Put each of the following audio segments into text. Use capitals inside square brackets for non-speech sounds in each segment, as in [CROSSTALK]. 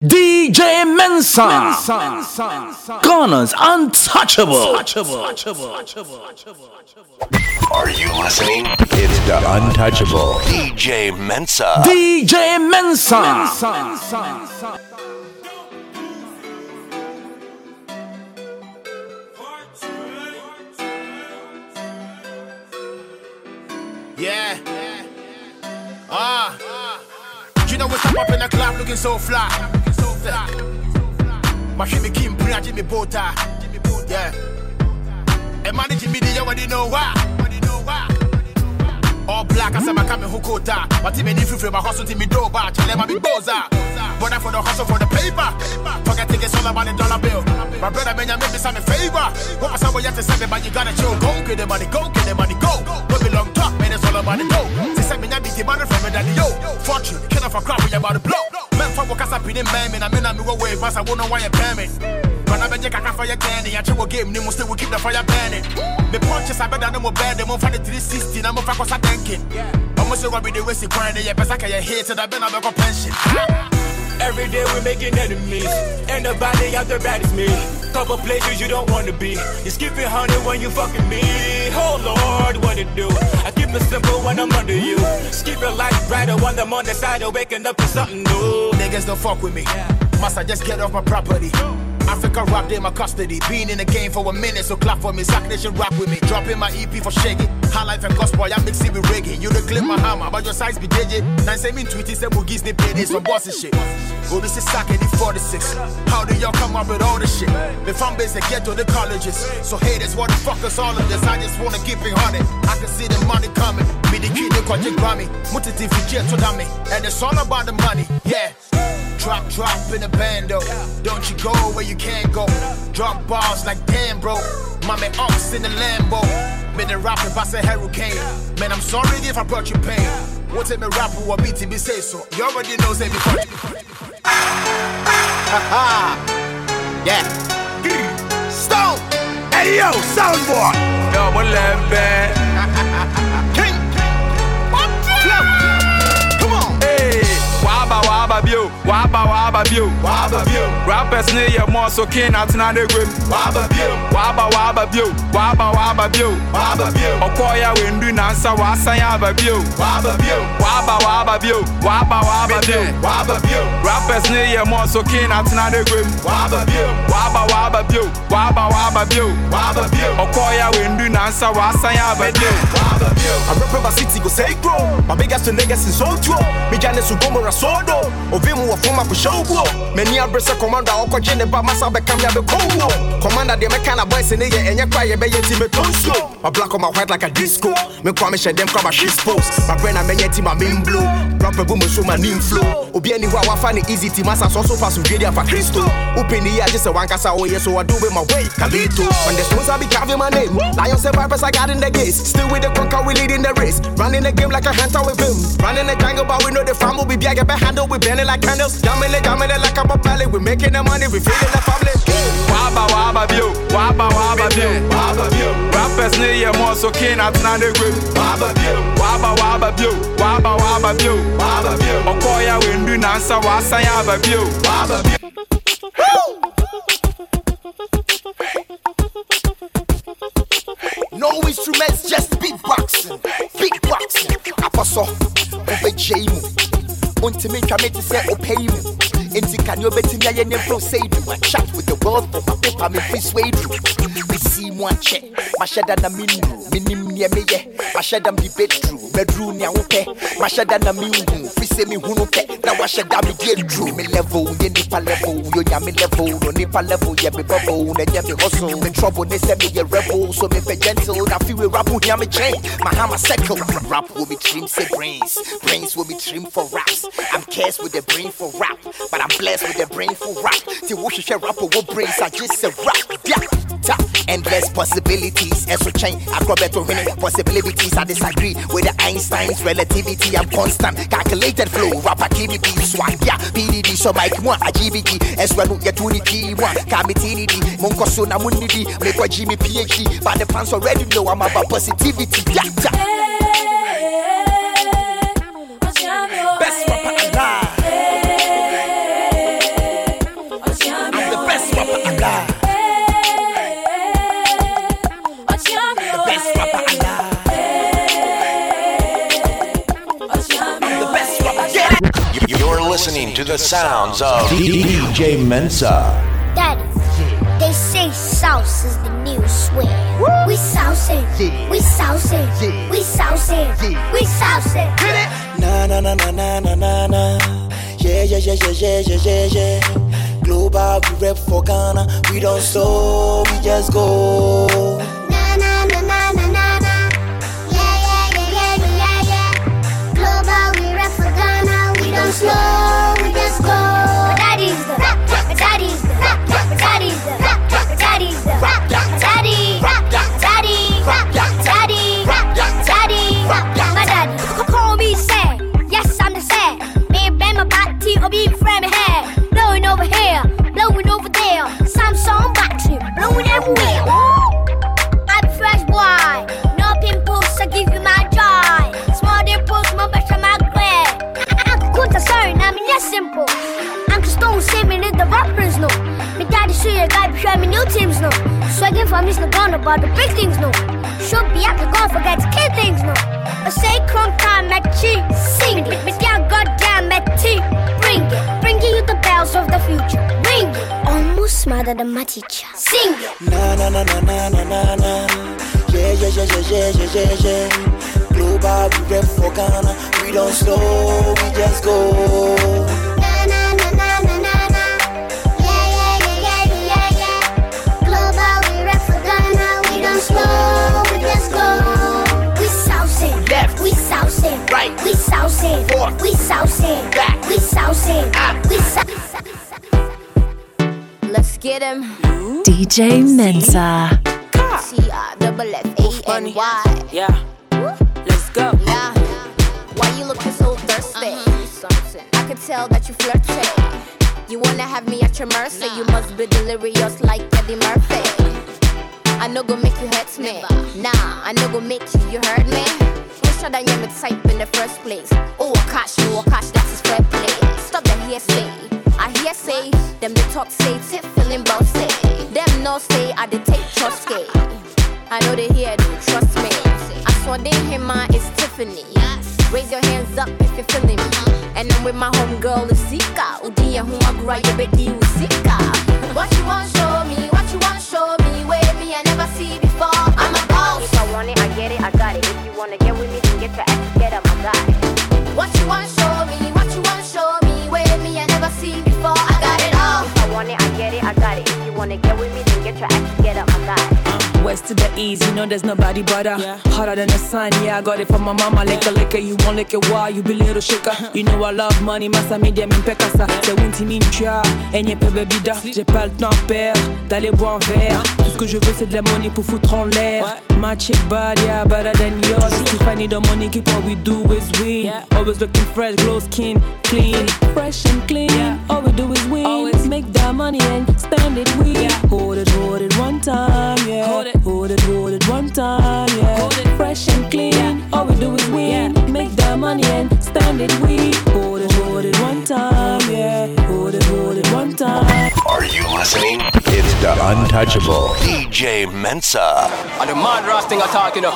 DJ Mensa, Ghana's untouchable. Are you listening? It's the untouchable DJ Mensa. DJ Mensa. Yeah. Ah. You know we step up in the club looking so fly. My shit me Kim Puna Jimmy Bota. Yeah. And managing me, you already know why. All black, I said my coming who quota. But team any free my hustle to me do bar. Tell them I be boza. But I for the hustle for the paper. Forget tickets all about the dollar bill. My brother Benjamin make me some favor. What was someone yet to say, but you gotta chill. Go get the money, go get the money, go. No be long man, it's all about the dough. They said me, I be the money from me, daddy, yo. Fortune, kill off a crowd, we about to blow. Man, for what up in man, I mean, I'm away, but I won't know why you pay me. When I bet you can't fire candy, I check a game, they must still keep the fire burning. The punches, I bet I know more bad, them for the 360, I'm for what's I thinking. Almost say what be the way she crying, yeah, but I can't hate it, I've been a pension. Every day we're making enemies, and the body out the bad is me. Couple places you don't wanna be. You skip it, honey, when you fucking me. Oh Lord, what it do? I keep it simple when I'm under you. Skip it like brighter when I'm on the side of waking up to something new. Niggas don't fuck with me. Must I just get off my property? Africa rap, they my custody. Been in the game for a minute, so clap for me. Zack Nation rock with me. Dropping my EP for Shaggy. High life and gospel, I mix it with reggae. You the clip my hammer, but your size be JJ. Nine me tweety, say boogies, they pay this for bossy shit. Go this is the 46. How do y'all come up with all this shit? The fan base they get to the colleges. So haters, what the fuck is all of this? I just wanna keep it honey. I can see the money coming. Me the kid, they call you Grammy. Mutiti Fiji to dummy. And it's all about the money, yeah. Drop, drop in the bando. Don't you go where you can't go. Drop bars like damn, bro. Mommy ox in the Lambo. Been a rapper, pass a hurricane. Man, I'm sorry if I brought you pain. What's in me rapper or beat me say so? You already know, say before. yeah. Stone. Hey yo, soundboard. Yo, what waba waba bio. Waba bio. Rappers near your more so king out in the grim. Waba bio. Waba waba bio, waba waba bio. Waba bio. Okoya windu nansa wasa yaba bio. Waba bio. Waba waba bio, waba waba bio. Waba bio. Rappers near your more so king out in the grim. Waba bio. Waba waba bio, waba waba bio. Waba bio. Okoya windu nansa wasa yaba bio. Waba bio. I represent my city go say grow. My biggest to niggas in so true. Me jane su gomo rasodo. Ovimu wa fuma ku showgo. Many abresa commander oko jene ba masa be kam ya be kowo. Commander de me kana boys in here enye kwa ye be ye team tonso. My black on my white like a disco. Me kwa me share them kwa my shit post. My brain a me ye team a min blue. Rapper boom so my nim flow. Obi any wa find it easy team masa so so fast so video for Cristo. Open the just a one kasa oh yeah so I do it my way. Kalito. When the stones I be carving my name. Lions and vipers I got in the gates. Still with the conquer we leading the race. Running the game like a hunter with him. Running the jungle but we know the farm will be big. Get handle we burning like candles. Jamming it, jamming it like a belly. We making the money, we feeling the family. Waba waba bio, waba waba bio. Waba bio. Rappers near your more so out in the grim. Waba bio. Waba waba bio, waba waba bio. Waba bio. Okoya windu nansa wasa yaba bio. Waba bio. No instruments, just beatboxing. Beatboxing. Apostle, obey Jamu. Untimi kamete say obey mu. Inti can you bet me I am pro say do. I chat with the world for my paper me free sway do. See one check. My shada na minu. Minim near me ye. My shada me bedroom. Bedroom nya wo pe. My shada na minu. Free say me hunu pe. Na wa shada me get drew. Me level, ye nipa level. Yo nya me level. No nipa level, ye me bubble. Na nya me hustle. Me trouble, they say me ye rebel. So me be gentle. Na feel we rap oh, who me chain. My hammer circle. Rap will be trim say brains. Brains will be trim for raps. I'm cursed with the brain for rap. But I'm blessed with the brain for rap. See what you share rapper oh, with brains. I just say rap. Yeah. Ta. Endless possibilities. Eso chain. Acrobat to winning possibilities. I disagree with the Einstein's relativity. I'm constant. Calculated flow. Rapper beat swag. Yeah. PDD. So Mike one. A GBT. As well. Get key one. Kamitinity. Monko so na munidi. Make what Jimmy PhD. But the fans already know I'm about positivity. Yeah. Ta. The sounds of DJ Mensa. Daddy, they say sauce is the new swing. We saucing, we saucing, we saucing, we saucing. Na na na na na na na na. Yeah yeah yeah yeah yeah yeah yeah yeah. Global, we rep for Ghana. We don't slow, we just go. Don't slow, we just go. My daddy's the, my daddy's the, my daddy's the, my daddy's the, my daddy, daddy, Say a guy show me new teams no. Swagging from this gonna but the big things no. Should be at the golf forget to kid things no. I say crumb time at cheap, sing it. Me down goddamn at tea, bring it. Bringing you the bells of the future, ring it. Almost smarter than my teacher, sing it. Na na na na na na na na. Yeah yeah yeah yeah yeah yeah yeah yeah. Global, we rep for Ghana. We don't slow, we just go. Saucing, we saucing, Back. we saucing, Up. we saucing. Let's get him. DJ Mensa. T I double F A N Y. Yeah, let's go. Yeah. Why you looking so thirsty? Uh-huh. I could tell that you flirting. You wanna have me at your mercy? You must be delirious like Eddie Murphy. I no go make you hurt me. Nah, I no go make you. You heard me? Wish done me type in the first place. Oh, cash, no cash, that is fair play. Stop the hearsay. I hear say them they talk say tip feeling bossy. Them no say I dey take trust gate. I know they hear do trust me. I saw they him man is Tiffany. Raise your hands up if you're feeling me. And I'm with my homegirl Zika. Udia who I grew up with Zika. What you want show me? What you want show me? Where me I never see before. I'm a boss. If I want it, I get it, I got it. If you wanna get with me, then get your ass together, my guy. What you want show me? What you want show me? Where me I never see before. I got it all. If I want it, I get it, I got it. If you wanna get with me, then get your ass together, my guy. West to the east, you know there's nobody better. Hotter than the sun, yeah, I got it from my mama. Liquor, liquor, you won't lick it, why? You be little shaker. Uh-huh. You know I love money, massa media, min pekasa. C'est Winty Mincha, et n'y peut baby da. J'ai pas le temps perdre, d'aller boire un verre. Tout ce que je veux, c'est de la money pour foutre en l'air. My chick bad, yeah, better than yours. If I need the money, keep what we do is win. Always looking fresh, glow skin, clean. Fresh and clean, all we do is win. Always make that money and spend it with. Hold it, hold it one time, yeah. Hold it, hold it, hold it one time, yeah. Hold it, fresh and clean, all we do is win. Make that money and spend it We Hold it, hold it one time, yeah. Hold it, hold it one time. Are you listening? It's the untouchable. DJ Mensa. And the mad ras thing I talking up.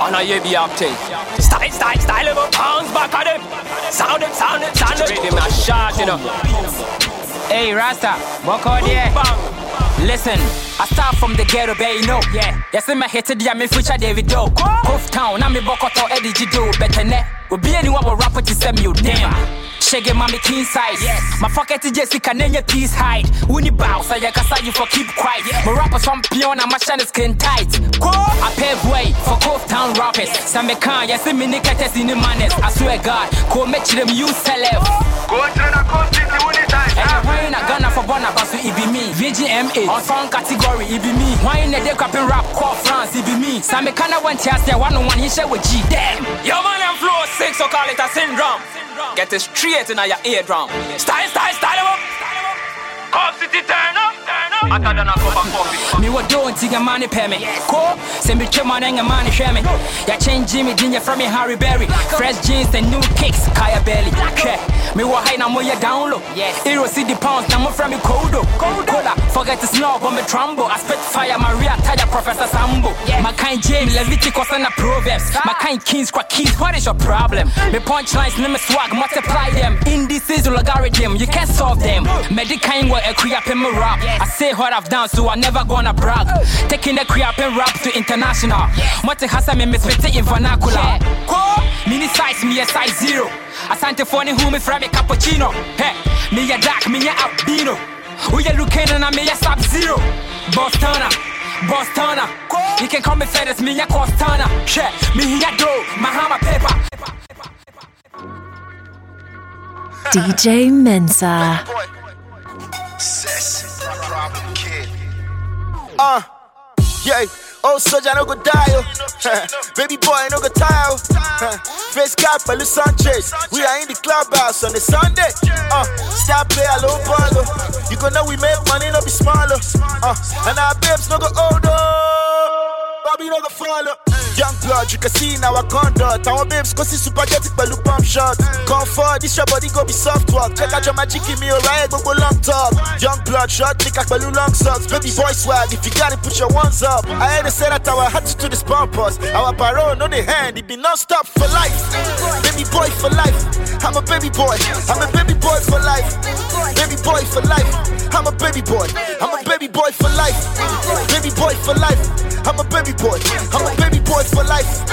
And I hear be up thing. Style, style, style of a pounds back at them. Sound it, sound it, sound it. Straight them a shot, you know. Hey, Rasta, walk out there. Listen, I start from the ghetto, baby, you know. Yeah. Yes, I'm a hit to the future David Doe. Cove Town, I'm a Bokoto Eddie Jido. Better net. Will be anyone will rap to send you, damn. Shaggy mommy king size. Yes. My fuck to Jessica, your peace hide. Winnie bow, so I can say you for keep quiet. Yeah. My rappers from Pion, I'm a shine skin tight. Go, I pave way for Cove Town rappers. Some can, yes, in the in the manners. I swear God, go make them you sell it. Go to the coast, And in a Ghana for Bona Basu, it be me. VGMA, on song category, it be me. In a day crapping rap, call France, it be me. Of one chance, there one on one, he share with G. Damn. Your man, I'm flow six, so call it a syndrome. Get it straight in your eardrum. Style, style, style, up. Cobb City, turn up, turn up. Me what doing to your money pay me. Cool. Send me to my name money share me. Ya change Jimmy Ginger from me Harry Berry. Fresh jeans and new kicks. Kaya Belly. Check. Me what high now more ya down low. Hero city pounds now more from me Kodo. Koda. Forget to snob on me trumbo. I spit fire Maria Taya Professor Sambo. My kind James Leviticus and the Proverbs. Ah. My kind Kings Quack Keys. What is your problem? Me punchlines name me swag multiply them. Indices logarithm. You can't solve them. Medicaine what a creep in my rap. I say what I've done so I never gonna brag. Taking the creep and rap to international. Mate hasa me spit in vernacular. Ko mini size me a size zero. Asante phone who me from a cappuccino. Hey, me a dark, me a albino. We a looking and I'm me a sub zero. Bostana. Bostana, you can call me Fedes, me a Costana. Check, me here do, Mahama paper. DJ Mensa. Uh, yeah. Oh, soldier, no go die, oh. Baby boy, no go tire, oh. Face cap, Pelu Sanchez. We are in the clubhouse on the Sunday. Uh, star play a low ball, oh. You gonna we make money, no be smaller. Uh, and our babes no go older. Bobby no go follow. Young blood, you can see now our conduct. Our babes go see spaghetti pẹ̀lú pump shot. Comfort, this your body go be soft walk. Check out your magic, give me a ride, go long talk. Young blood, shot, nigga pẹ̀lú long socks. Baby boy swag, if you got it, put your ones up. I had to say that our to this purpose. Our parole, no the hand, it be non-stop for life. Baby boy for life. I'm a baby boy. I'm a baby boy for life. Baby boy for life. I'm a baby boy. I'm a baby boy for life. Baby boy for life. I'm a baby boy. I'm a baby boy for life.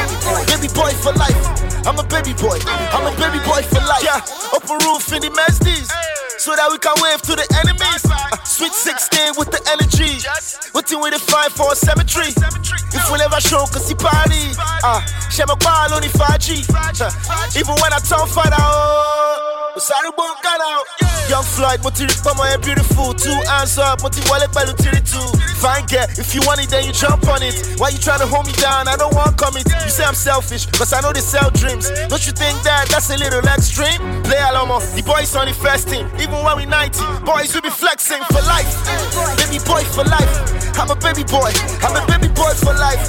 Baby boy for life. I'm a baby boy. I'm a baby boy for life. Yeah, open roof in the Mazdies. So that we can wave to the enemies. Uh, sweet 16 with the energy. Waiting with the five for a cemetery. If we never show, cause he party. Uh, share my ball on the 5G. Uh, even when I turn fight out. Sorry, won't cut out. Young Floyd, mo ti rí pọ́nmọ́ ẹ beautiful. Two hands up, mo ti wọlé pẹ̀lú tiri two. Fine girl, if you want it, then you jump on it. Why you trying to hold me down? I don't want commit. You say I'm selfish, cause I know they sell dreams. Don't you think that that's a little extreme? Play Alomo, oh. the boys on the first team. Even when we 90, boys will be flexing for life. Baby boy for life. I'm a baby boy. I'm a baby boy for life.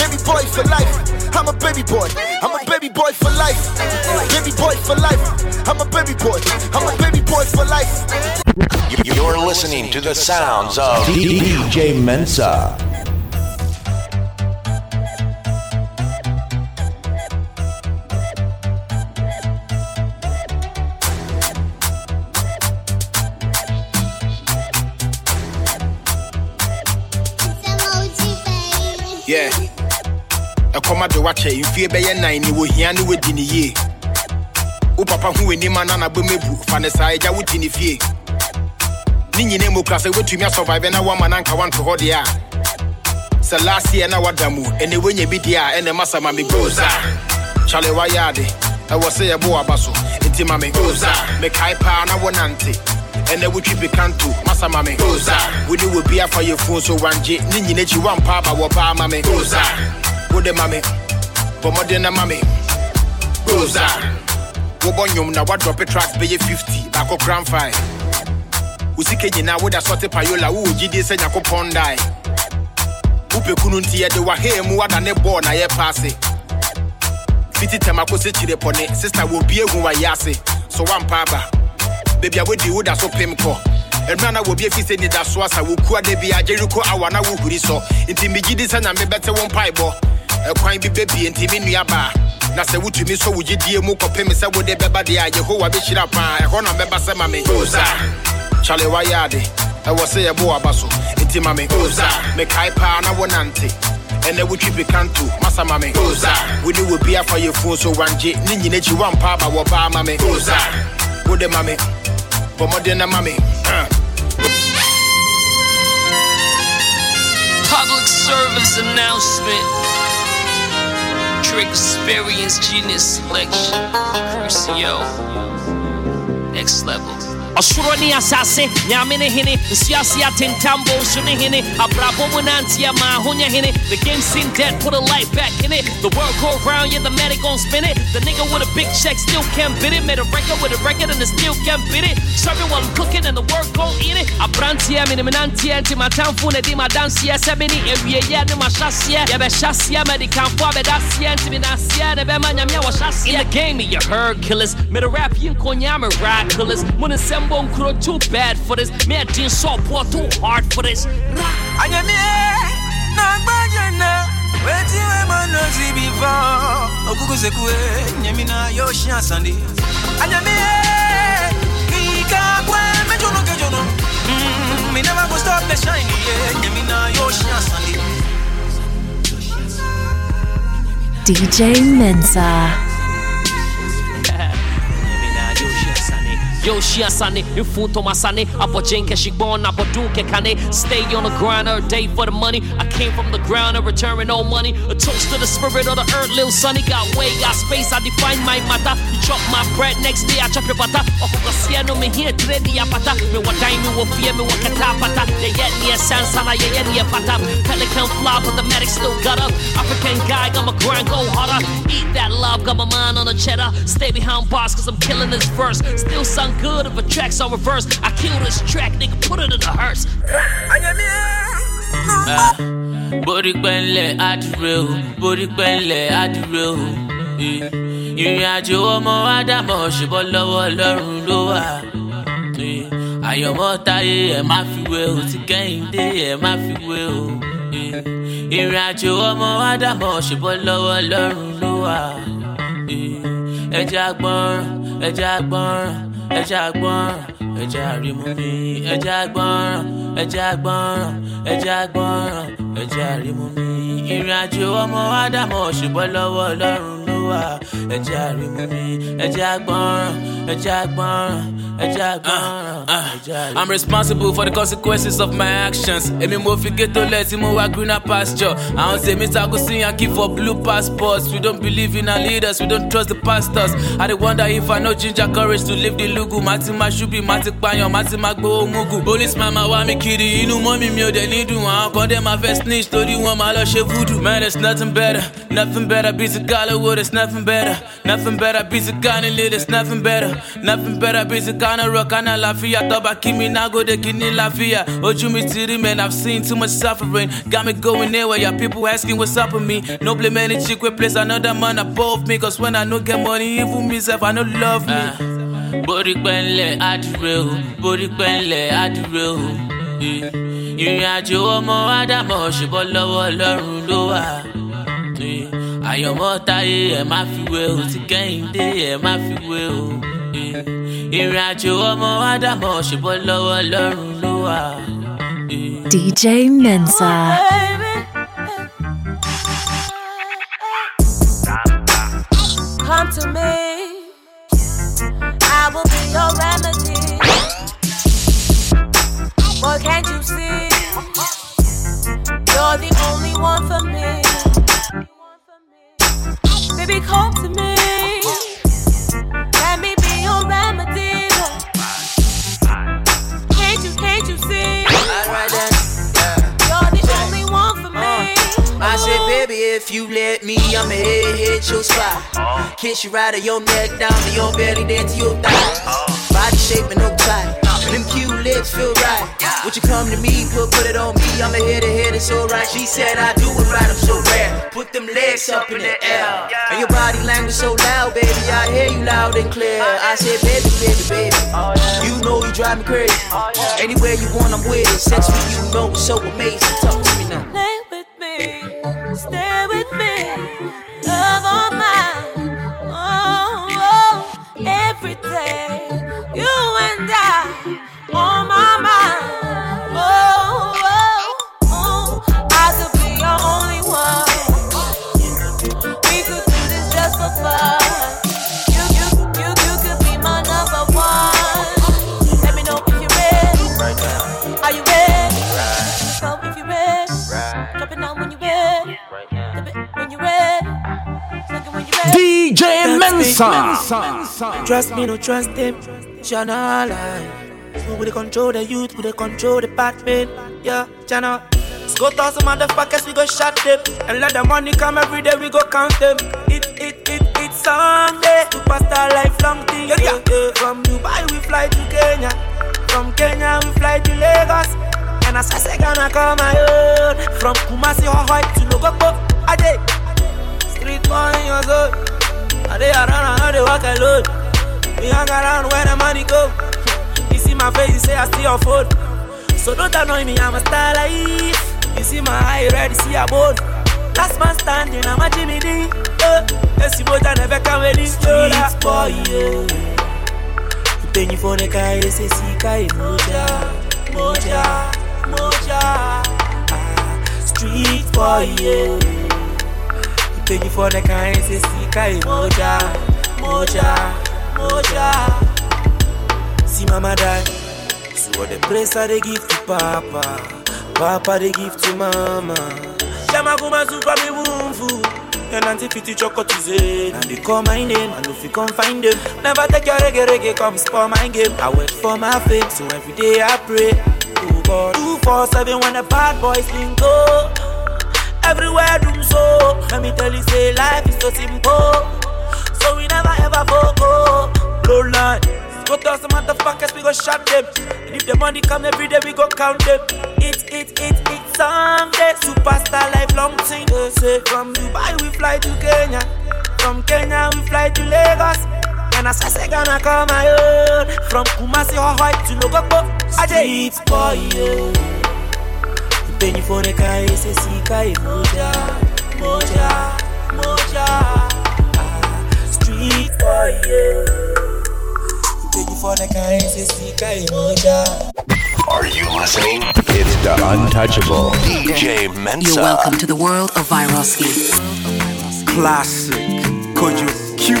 Baby boy for life. I'm a baby boy. I'm a baby boy for life. Baby boy for life. I'm a baby boy. I'm a baby boy for life. You're listening to the sounds of DJ Mensa. Yeah. ɛkɔma de wakyɛ mfie bɛyɛ nan ne wɔhia ne wɔdi ne yie wo papa ho w'anim ana na bɛmɛbu fa ne saa agya woti ne fie. Ne nyina mu kora sɛ wobɛtumi asɔvive na woama na anka wanto hɔ deɛ a sɛ last year na wada mu ɛnɛ woanya bi deɛ a ɛnɛ masa ma me gosa kyale wayɛ ade ɛwɔ sɛ yɛbo waba so enti ma me gosa mekae paa na wonante ɛnɛ wotwi pikanto masa ma me gosa wode wɔ bi afa yɛ so wangye ne nyina akyi woampa aba wɔ paa ma me gosa wode ma me bɔ mmɔden na ma me gosa wobɔ nnwom na woadrɔpe tracks bɛyɛ 50 baako kran 5 wo sika nyinaa wode asɔte payola wowɔ gyidie sɛ nyankopɔn dae. Wopɛ kunu nti yɛde wahee mu wada ne bɔɔ na yɛ paase fiti tɛm akɔsɛ kyire pɔne sista wɔbie hu wayɛ ase so woampa aba. Baabi a wodi woda so pem kɔ. Ɛnura na wɔbi afi sɛ nida so asa wɔkua da bi agyeriko awa na wohuri sɔ nti megye di sɛ nyame bɛte wo mpaebɔ. Ɛkwan bi bɛbie nti me nua na sɛ wotumi sɔ wo gyidie mu kɔpem sɛ wode bɛba deɛ a yehowa bɛhyira paa ɛhɔ na bɛba sɛ ma me osa kyale wayɛ ade ɛwɔ sɛ yɛbo waba so nti ma me osa mekae paa na wonante ɛnɛ wotwi pikanto masa ma me osa wone wɔ afa yɛ fon so wangye ne nyina akyi woampa aba wɔ paa ma me osa wode ma me bɔ mmɔden na ma me. Public service announcement. Trick Experience Genius Selection. Crucio. Next level. Ɔsoro ne asase nyame ne hene atentambo so ne hene abrabɔ mu nanteɛ ma hene the game seem dead put a light back in it. The world go round yeah the medic gon spin it. The nigga with a big check still can't beat it. Made a record with a record and it still can't beat it. Serving while I'm cooking and the work gon eat it. Abranteɛ mene menanteɛ nti matamfo na di madanseɛ sɛ mene awieyɛ ne mahyɛseɛ yɛbɛhyɛseɛ mede kamfo abɛdaseɛ nti menaseɛ ne bɛma nyame a wɔhyɛseɛ in the game you heard killers. Mede rap yi nkonya miraculous mo ne nsɛmbɔ nkuro too bad for this. Me a din so poor too hard for this. Anyame na gbajana wetin we man no see before okuku sekue nyami na yo shia sande Anyame kika eh, kwe mejono kejono Mm, mm-hmm, me never go stop the shine yeah nyami na yo shia sande DJ Mensa. Yo, she a sunny, infuto masane, abojenke shigbon, aboduke kane. Stay on the grind every day for the money. I came from the ground and returning no money. A toast to the spirit of the earth, little sonny. Got way, got space, I define my matter. You chop my bread, next day I chop your butter. Oh, no me here, trade ya pata. Me what time, me what fear, me what kata pata. They yet me a sense, and I yet me a pata. Pelican fly, but the medic still got up. African guy, got my grind, go harder. Eat that love, got my mind on the cheddar. Stay behind bars, cause I'm killing this verse. Still sound good if a track's on reverse. I kill this track, nigga, put it in the hearse. borí pẹ́ńlẹ̀ àdúró borí pẹ́ńlẹ̀ àdúró ìrìn àjò ọmọ ádámọ̀ ṣùbọ́ lọ́wọ́ ọlọ́run ló wà àyọ̀mọ́ táyé ẹ̀ má fi wé o ti kẹ́hìndé ẹ̀ má fi wé o ìrìn àjò ọmọ ádámọ̀ ṣùbọ́ lọ́wọ́ ọlọ́run ló wà Eh, ẹja gbọ́nràn ẹja gbọ́nràn ẹja gbọ́nràn ẹja àrímú mi. Ẹja gbọ́nràn ẹja gbọ́nràn ẹja gbọ́nràn ẹja àrímú mi. Ìrìn àjò ọmọ ádámọ̀ ṣùgbọ́n lọ́wọ́ ọlọ́run ẹja àrímú. Ah, ah. I'm responsible for the consequences of my actions. Èmi mo fi ghetto lẹ̀ tí mo wá greener pasture. Àwọn tèmi takò sí yankee for blue passports. We don't believe in our leaders, we don't trust the pastors. I dey wonder if I no ginger courage to live the lugu. Má ti máa ṣubí, má ti pààyàn, máa gbowó mugu. Policeman máa wá mi kiri, inú mọ́mí mi ò dẹ̀ ní dùn. Àwọn kan dẹ̀ máa fẹ́ snitch torí wọ́n máa lọ ṣe voodoo. Man, there's nothing better, nothing better. Bí ti Hollywood, there's nothing better. Nothing better, bí ti Ganilé, there's nothing better. Nothing better, bí ti Ghana rock, Ghana láfíà. Tọ́ba kí mi náà gòdè kí ní láfíà. Ojú mi ti rí, man, I've seen too much suffering. Got me going anywhere, yeah, people asking what's up with me. No blame any chick wey place another man above me. Cause when I no get money, even me self, I no love me. borí pẹ́ńlẹ̀ àdúró borí pẹ́ńlẹ̀ àdúró Eh, ìrìn àjò ọmọ ádámọ̀ ṣùgbọ́n lọ́wọ́ ọlọ́run ló wà Eh, àyọ̀mọ́ táyé ẹ̀ má fi wé o ti kẹ́hìndé ẹ̀ má fi wé o Eh, ìrìn àjò ọmọ ádámọ̀ ṣùgbọ́n lọ́wọ́ ọlọ́run ló wà. DJ Mensa. Come to me, I will be your remedy. Boy, can't you see? You're the only one for me. Baby, come to me. Let me be your remedy. Can't you, can't you see? Alright then, yeah. You're the only one for me. Uh, I said, oh. baby, if you let me, I'ma hit, hit your spot. Uh. Kiss you right of your neck down to your belly, then to your thighs. Body shape and no tight. Them cute lips feel right. Would you come to me, put put it on me? I'ma hit it, hit it's alright. She said I do it right, I'm so rare. Put them legs up in the air. And your body language so loud, baby. I hear you loud and clear. I said, baby, baby, baby. You know you drive me crazy. Anywhere you want, I'm with it. Sex with you, know it's so amazing. Talk to me now. Play with me, stay with me, love all mine. Oh, oh, every day, you and I DJ Mensa. me. Trust me, no trust him. Channel lie. So we control the youth, we dey control the bad men. Yeah, channel. Go toss some motherfuckers, we go shot them. And let the money come every day, we go count them. It, it, it, it's Sunday. Superstar lifelong thing. Yeah, yeah. yeah. From Dubai, we fly to Kenya. From Kenya, we fly to Lagos. And as I say, gonna call my own. From Kumasi, Hawaii to Logopo. Ade. Street boy, your zone. I run, I know they walk alone. We hang around where the money go. You see my face, you say I still afford. So don't annoy me, I'm a star life. You see my eye red, see a board. Last man standing, I'm a Jimmy D. Uh, yes, you both never with this street boy. Yeah. You pay me for the car, you say, see, kai, moja, moja, moja. Ah, street boy, yeah. You pay me for the you say, see, kai, moja, moja, moja. See mama die. So the praise I they give to Papa, Papa they give to Mama. Shama kuma super me wumfu. And auntie pity choco to. And they call my name, and if you come find them, never take your reggae reggae, come spoil my game. I wait for my fame, so every day I pray. Oh God, two four seven when the bad boys link go. Everywhere doom so. Let me tell you, say life is so simple. So we never ever go. Low line. Go tell some motherfuckers, we go shot them. And if the money come every day, we go count them. It, it, it, it, someday. Superstar lifelong thing. They say from Dubai, we fly to Kenya. From Kenya, we fly to Lagos. And as I say, gonna call my own. From Kumasi, Hawaii to Logopo. Street boy, yeah. You pay me for the car, you say, see, kai, moja, moja, moja. Ah, street boy, yeah. Take you for the kind, say speaker emoja. Are you listening? It's the untouchable DJ Mensa. You're welcome to the world of Viroski. Classic. Kojo Q.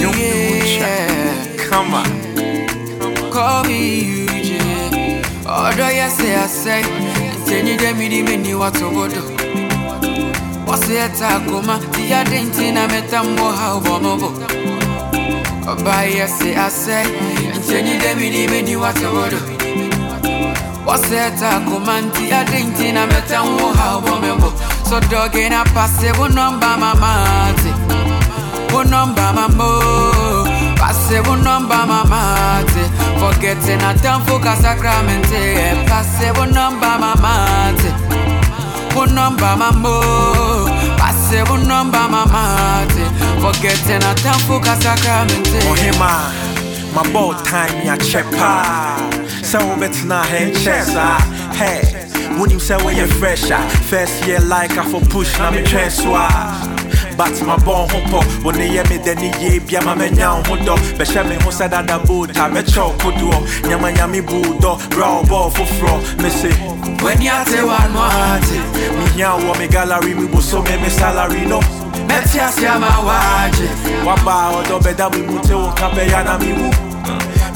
Yeah. Come on. Call me UJ. Order yes, I say. Tenye de mi di mi ni watu godo. Wase eta koma. Tiya denti na metambo ha ubomobo. Oba yes, I say. Tenye de mi di mi ni watu godo. Wase eta koma. Tiya denti na metambo ha ubomobo. So dog in a passe, one number mama. One number mama. Passe one number mama. Forgetting a time for sacramente. Passe one number mama. One number mama. Passe one number mama. Forgetting a time for sacramente. Ohima, my ball time ya chepa. So betina hen chesa. Hey. Wonim sɛ woyɛ fresh a first year like a for push na metwɛn so a but mabɔ ho wo ne yɛ me dani yie bia ma manya wo ho dɔ bɛhyɛ me ho sɛ dada boot a mɛkyɛ wo kodoɔ nyamanyame buu dɔ bra wo bɔɔ foforɔ mese W'ani ate w'ano ate mehia wɔ me gallery me boso me me salary no. Mɛte ase ama wagye waba ɔdɔ bɛda me mu te wo nka bɛya na mewu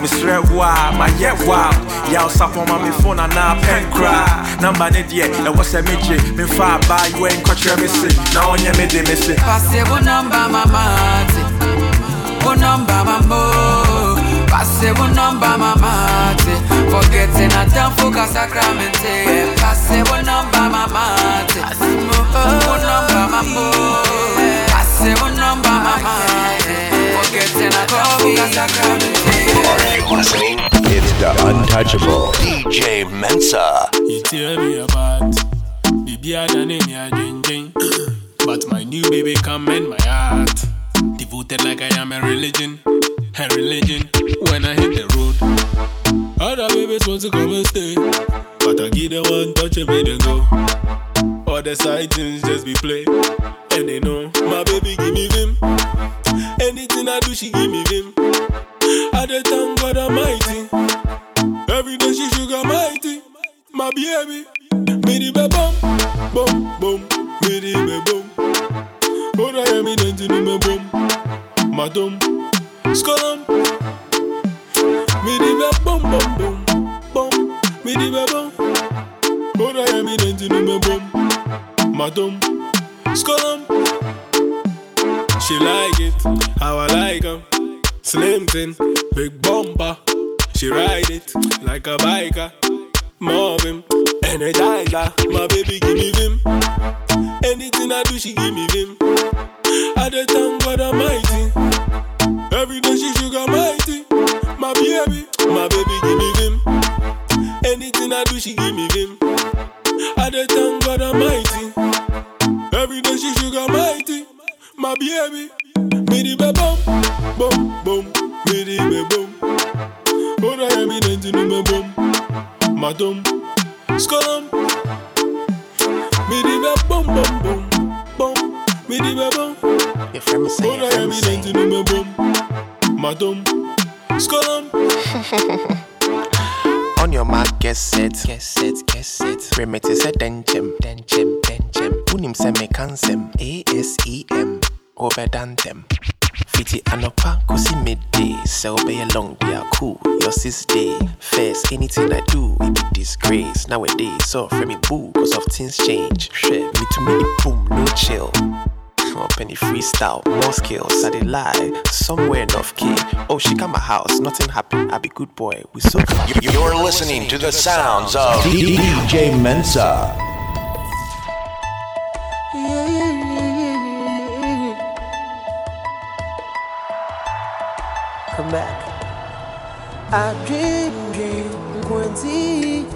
mesrɛ wo a mayɛ wo a yaw sapɔma me phone anaa pɛn koraa namba ne deɛ ɛwɔ sɛ megye memfa abaa yiwɛ nkɔkyerɛ me se na ɔnyɛ me de me se Passe wo number mama te Wo number mama Passe wo number mama te Forgetting a time for sacramente Passe wo number mama te Wo number mama Passe wo number It's the untouchable DJ Mensa. You tear me apart. Baby, I done in your But my new baby come mend my heart. Devoted like I am a religion. A religion when I hit the road. Other babies want to come and stay. But I give them one touch and make them go. All the side things just be play. And they know my baby give me vim. Anything I do, she give me vim. I dey thank God Almighty. Every day she sugar mighty. My baby, me di be bum, bum, bum, me di be bum. Oh, Ora ya mi denti ni me bum, madam. Me di be bum, bum, bum, bum, me di be bum. Ora ya mi denti ni me bum, madam, skolum. She like it, how I like 'em. Slim thing, big bumper. She ride it like a biker. More him, energizer. My baby give me vim. Anything I do, she give me vim. I dey thank God Almighty. Every day she sugar mighty. My baby, my baby give me vim. Anything I do, she give me vim. I dey thank God Almighty. Every day she sugar mighty. My baby, me di be boom, boom, boom, me di be boom. Ora ya mi denti ni me boom, madum, skolum. Me di be boom, boom, boom, boom, me di be boom. Your friend was saying, Ora ya mi denti ni me boom, madum, skolum. On your mark, get set, get set, get set. Remedy said denchem, denchem, denchem. Unim se me cansem, A S E M, overdantem. Fiti anopa, kusi midday. So be a long day, ah, cool. Your sis day. First, anything I do, it be disgrace. Nowadays, so for me boo, cause of things change. Shit, me too many boom, no chill. Up any freestyle, more skills, I did lie. Somewhere in off key. Oh, she come my house, nothing happened. I be good boy. We so You- You're listening to the sounds of DJ Mensa. Come back. I dream, dream, Quincy.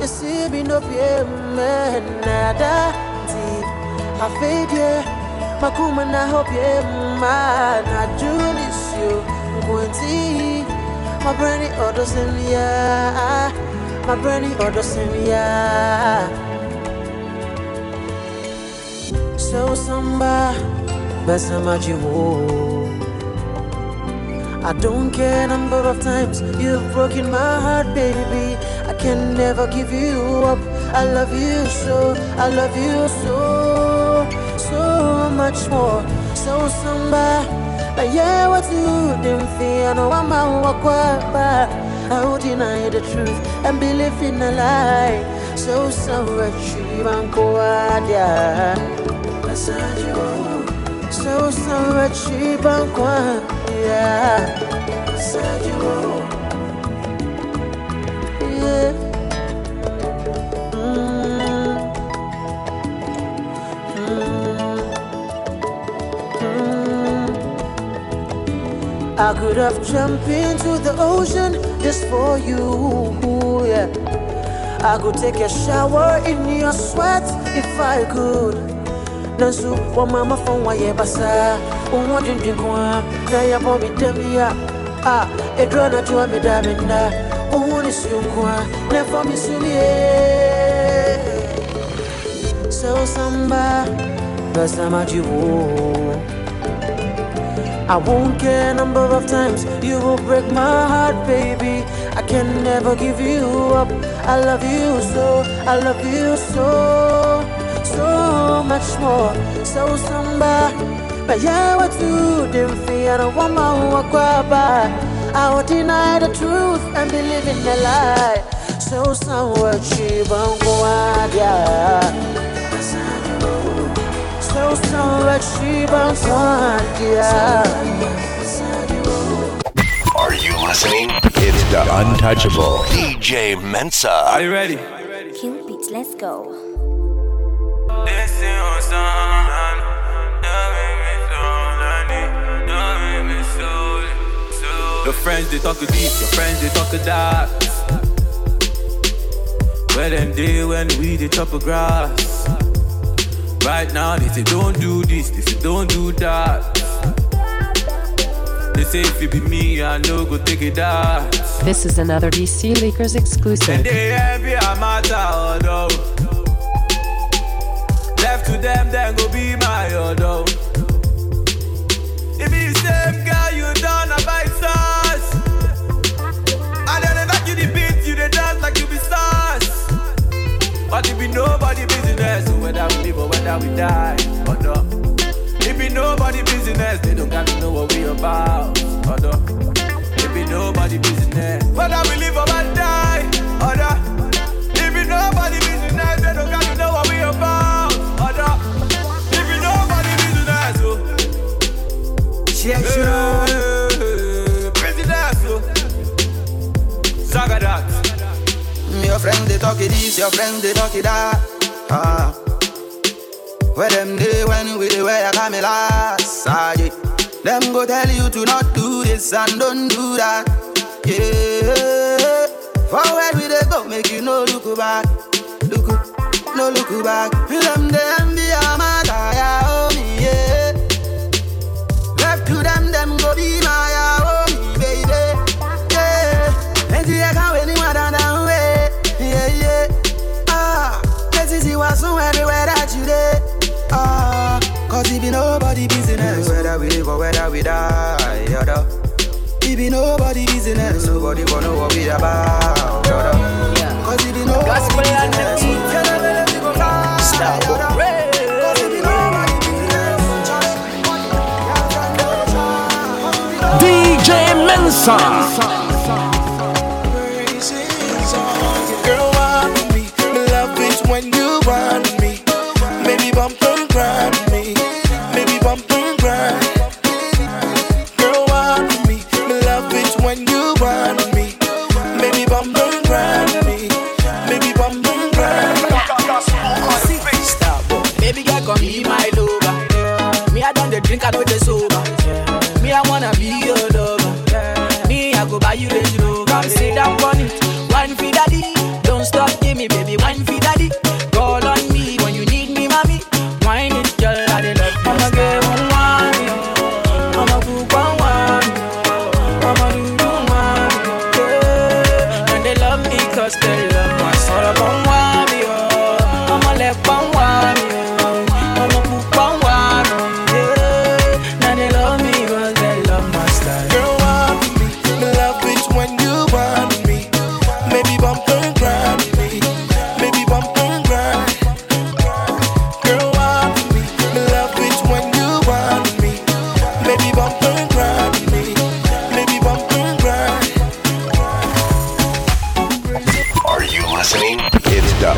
You see me no fear, man, nada. I fade yeah. Makuma na hope yeah, man. I do this you, Quincy. My brainy orders in ya. My brainy orders in ya. So samba, besa majiwo. I don't care number of times you've broken my heart, baby. I can never give you up. I love you so, I love you so, so much more. So samba, but yeah, what you didn't I know I'm out I will deny the truth and believe in a lie. So sorry, Chibankoadia. So sorry, Chibankoadia. Yeah. Mm. I could have jumped into the ocean just for you. Yeah. I could take a shower in your sweat if I could. Nansu wa mama phone wa ye basa. Unwa dindin kwa na ya bobi demia. Ah, edrona tuwa medamina. Unwa siunkwa na for me sumie. So samba, basa majiwo. I won't care number of times you will break my heart, baby. I can never give you up. I love you so, I love you so, so much more. So samba, but yeah, what you didn't feel, I want my. I will deny the truth and believe in the lie. So somewhere cheap and So somewhere cheap and Are you listening? It's the untouchable. DJ Mensa. Are you ready? Cute beats, let's go. Your friends they talk deep, your friends they talk dark. Where them day when we they chop a grass. Right now they say don't do this, they say don't do that. They say if it be me, I know go take it out. This is another DC Leakers exclusive. And they envy a matter, no. Left to them, then go be my. If you same girl, you done a bite sauce. They back you the beat, you they dance like you be stars. But it be nobody business, whether we live or whether we die or not. It be nobody business, they don't gotta know what we about or not. It be nobody business, whether we live or we die or not. It be nobody business, they don't gotta know what we about or not. It be nobody business, oh. Check yeah. yeah. Business, oh. Saga that. Your friend they talk it this, your friend they talk it that. Ah. Where them day when we dey wear Camilas, ah yeah. Them go tell you to not do this and don't do that, yeah. Forward we dey go, make you no look back, look, no look back. Feel them them Cause it be nobody business. Whether we live or whether we die, yada It be nobody business. Nobody gonna know what we about, yada da. Cause it be nobody business. Stop. DJ Mensa.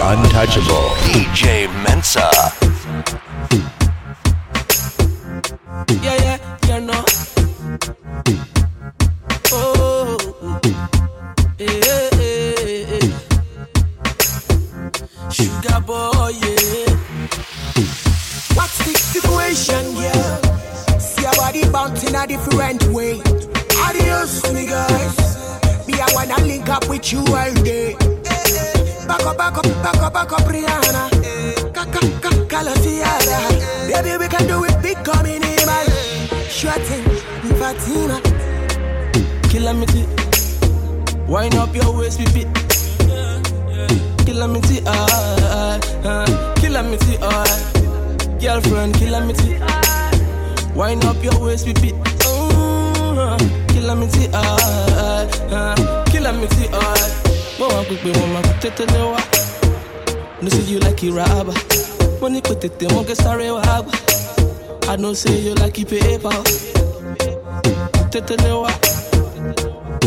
untouchable. DJ Mensa.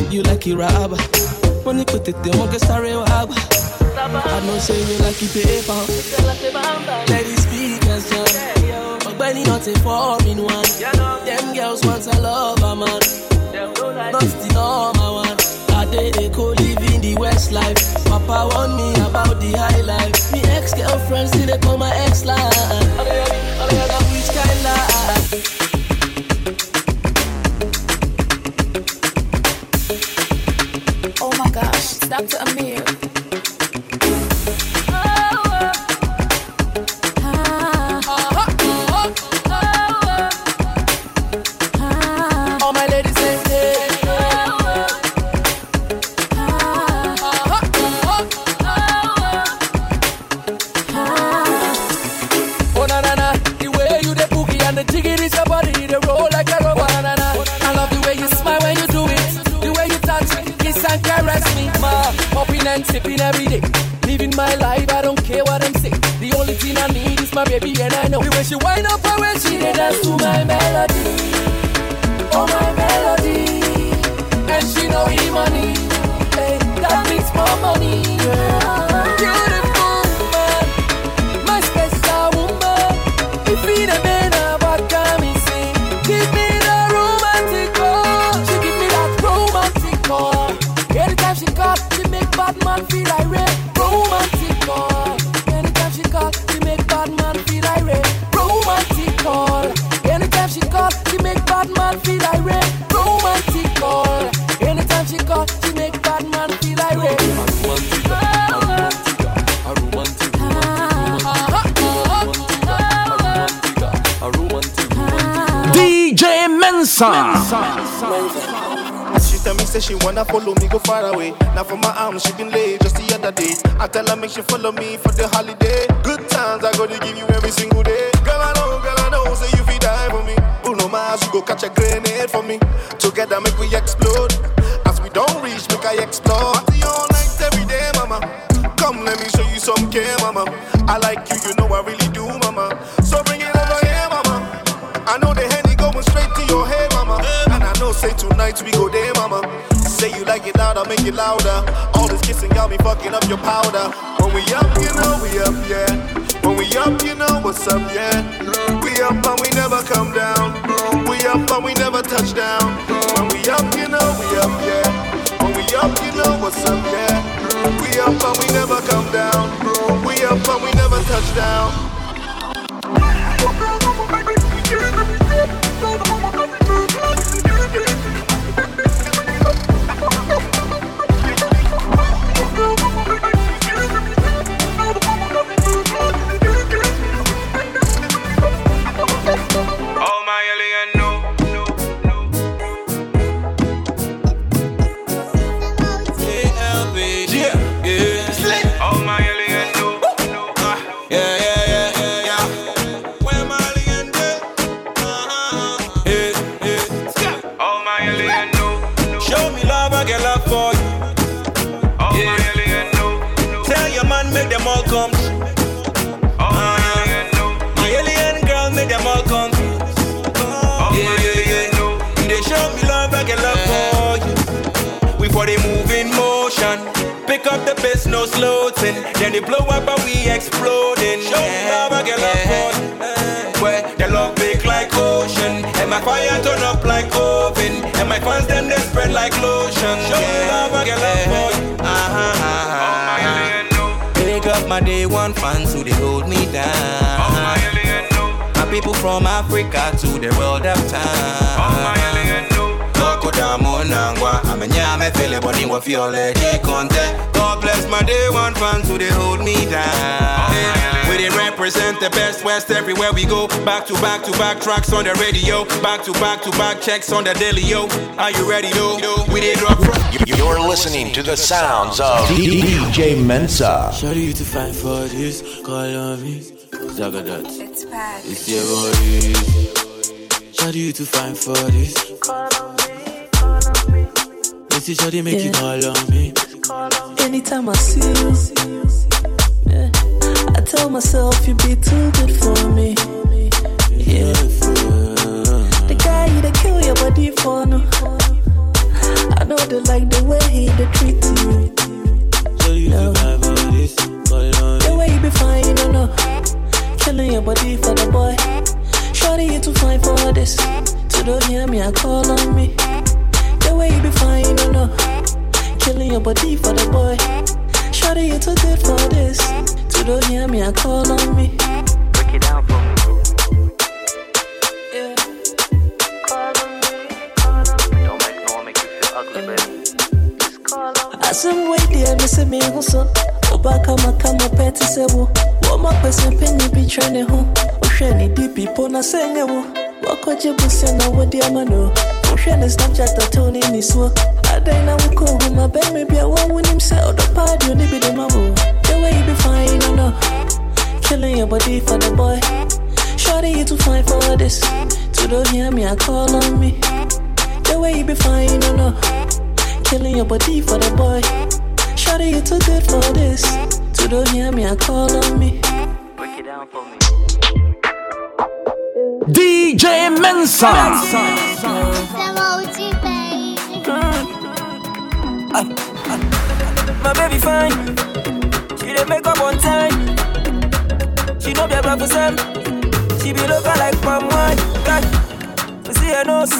You like it rab. Money kutetewa ke sare wab I know say you like it paper Ladies speak and stuff But baby, not a foreign one. Them girls want a lover man. Not the normal one. I they a cool living the west life Papa warned me about the high life. Me ex-girlfriend still they call my kiss and caress me more. Popping and sipping every day. Living my life, I don't care what I'm saying. The only thing I need is my baby, and I know. when she wind up, and when she dance to my melody. Oh, my melody. Mensa. She tell me say she wanna follow me go far away. Now for my arms she been late just the other day. I tell her make she follow me for the holiday. Good times I gotta give you every single day. Girl I know, girl I know, say you fi die for me. Bruno Mars you go catch a grenade for me. Together make we explode. As we don't reach, make I explore. Party all night every day, mama. Come let me show you some care, mama. I like you, you we go there, mama. Say you like it louder, make it louder. All this kissing got me fucking up your powder. When we up, you know we up, yeah. When we up, you know what's up, yeah. We up and we never come down. We up and we never touch down. When we up, you know we up, yeah. When we up, you know what's up, yeah. We up and we never come down. We up and we never touch down. Up the pace, no sloting. Then they blow up and we exploding. Show me love, I get love you. Eh. Where the love big like ocean. And my fire turn up like oven. And my fans them they spread like lotion. Show me love, I get love you. Uh-huh. Pick up my day one fans who they hold me down. My people from Africa to the world of time. Toko damo nangwa Amenya fele boni wa fiole di God bless my day one fans who they hold me down We they represent the best west everywhere we go Back to back to back tracks on the radio Back to back to back checks on the daily yo Are you ready though? We they drop You're listening to the sounds of DJ Mensa. Shawty you to fight for this, call on me. Zagadat. It's bad. It's your boy. Shawty you to fight for this. Call on me, call on me. Missy Shawty make you call on me. Anytime I see you, yeah, I tell myself you'd be too good for me. Yeah, the guy you that kill your body for no. I know they like the way he they treat you. Shawty you for this. The way you be fine, you know, no. killing your body for the boy. Shorty, you too fine for this. To don't hear me, I call on me. Way you be fine, you know, no. killing your body for the boy. Shorty, you too good for this. To don't hear me, I call on me. Break it down for me. Don't make no one make you feel ugly, baby. Asem wait there, me say me hustle. Oba kama kama peti sebo. Woma pese penny be training ho. Ohwe ni dipi po na senge wo. Wako jibu se na wodi amano. Ohwe ni Snapchat a tone ni so. Adai na wuko hu ma be me bia wa wunim se odo party bi de mamo. The way you be fine, no no. Killing your body for the boy. Shorty, you too fine for this. To don't hear me, I call on me. The way you be fine, no no. Killing your body for the boy. Shorty, you too good for this. To don't hear me, I call on me. Break it down for me. DJ Mensa. My baby fine. She dey make up on time. She know a for Sam. She be looking like palm wine. God, we see her nose.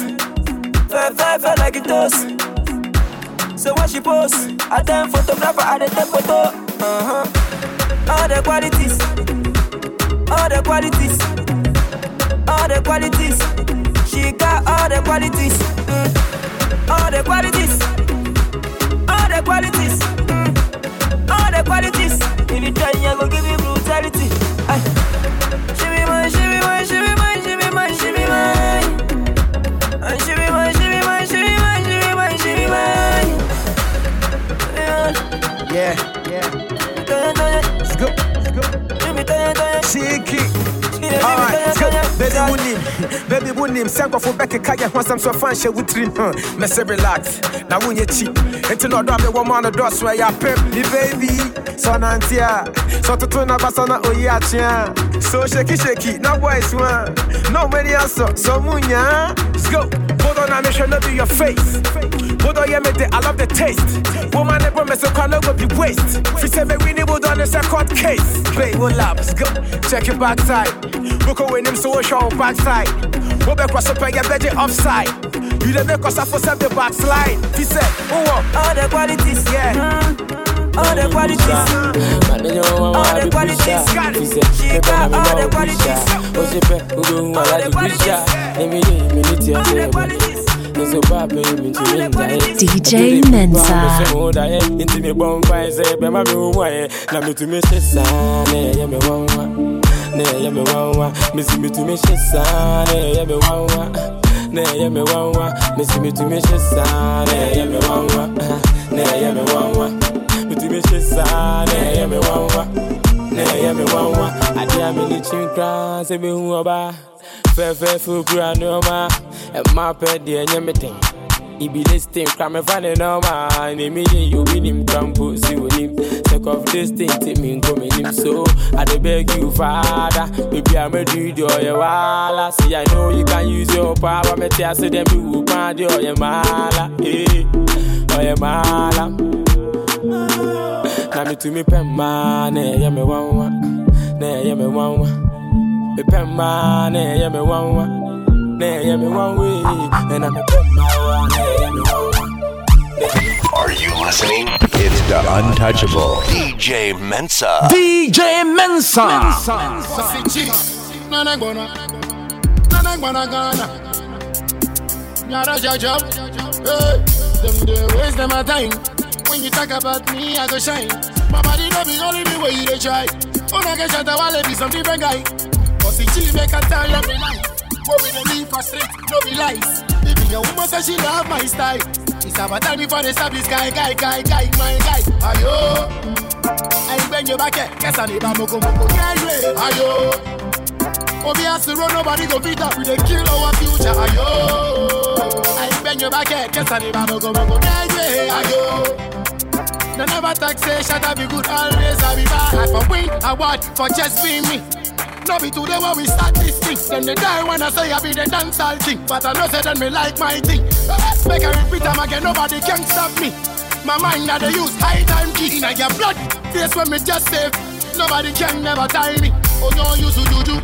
Fair, fair, fair like it does. So when she post, I tell photographer I dey take photo. Uh huh. All the qualities, all the qualities, all the qualities. She got all the qualities, mm. all the qualities, the qualities, all the qualities. If you try, I go give you brutality. Aye. She be mine, she be mine, she be mine, she be mine, she be mine. And she be mine, she be mine, she be mine, she be mine, she be mine. Yeah, yeah. Let's go. Let's go. Shake it. Alright, let's go. Baby wunim, baby wunim. Sɛ nkɔfo bɛkeka yɛ ho asɛm so ɛfa nhyɛ wo tirim. huh. Mɛsɛ relax, na wonyɛ cheap. Enti na ɔdɔ a mewɔ ma no dɔɔso ɛyɛ apem. Me baby, sɛ ɔnante a, sɛ ɔtoto na basa na oyi akye a. So shaky, na boys wa. No many answer, so munya. Let's go. On, sure not be your face. Hold on, yeah, me the, I love the taste. Woman, never mess up, can go be waste. If say me winnie, hold on, a court case. Babe, what up? Go. Check your backside. Book away him so show backside. Go back cross up and get better offside. You the make us for the backslide. He said, oh, all the qualities, yeah. All the qualities, all the qualities. She got all the qualities. DJ Mensa. Inti me bon fine say be ma me wo ye na me to me she sa na ye me wan wa na ye me wan wa me si me to me she ye me wan wa na ye me wan wa me si me to me she sa na ye me wan wa na ye me wan wa me to me she sa na ye me wan wa na ye me wan wa ade a me ni chinkra se be hu oba fu kura no ma e ma pe de enye me ten Ibi listing, cry me funny no man. Name me you win him, come put see with him. Take off this thing, take me come in. So I dey beg you, father. I'm a dude or your wala. See, I know you can use your power. Me tell say them you will find your your mala. Eh, or your mala. Na me to me pen man, eh, yeah me one. Nah, yeah me one. Me pen man, eh, yeah me one one. Nah, yeah me one way. And I'm a pen man, eh, yeah me one one. Are you listening? It's the untouchable DJ Mensa. DJ Mensa. Nana gonna, nana gonna gonna. Yara jajab, hey. Them they waste them my time. When you talk about me, I go shine. My body no be only me where you try. Oh, I get shot, I wanna be some different guy. Cause the chili make a tell you me life. What we dey live for straight, no be lies. Even your woman say she love my style. It's about time before they stop this guy, guy, guy, guy, my guy. Ayo, I bend your back, eh. guess I need a moko moko, yeah. Ayo. To run, nobody go beat up. We dey kill our future. Ayo, I bend your back, eh. guess eh. I need a moko moko. Ayo. They never shut up be good always I be bad I for win award for just being me No be today when we start this thing. Then they die when I say I be the dancehall king. But I know say then me like my thing. Make I repeat them again nobody can stop me. My mind that they use high time key. Inna your blood face when me just save. Nobody can never tie me. Oh no you to juju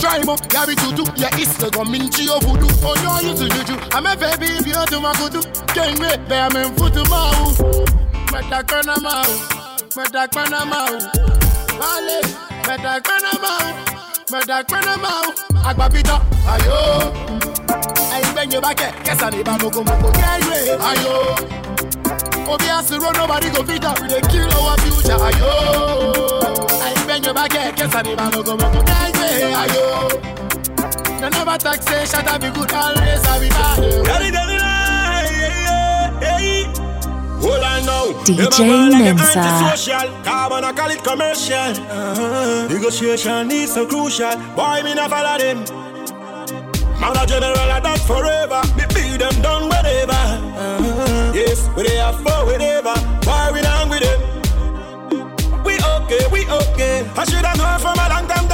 Try mo, yabi tutu Yeah it's the gominchi of voodoo. Oh no you to juju I'm a baby if to my kutu Can't wait, bear me futu mau Metakana mau, metakana mau, vale, metakana mau, metakana mau, agbapita, ayo. Ayi bend your back, eh. guess I need a moko moko, yeah yeah, ayo. Obi run, nobody go beat up, we dey kill our future, ayo. Ayi bend your back, eh. guess I need a moko moko, yeah yeah, ayo. They never talk say eh. shut up, be good, always I be bad. Hold on now. DJ Mensa. Carbon I call it commercial. Uh-huh. Negotiation is so crucial. Boy, me not follow them. Man a general a that forever. Me beat them down whenever. Uh-huh. Yes, we they have for whatever. Why we down with them? We okay, we okay. I should have known from a long time.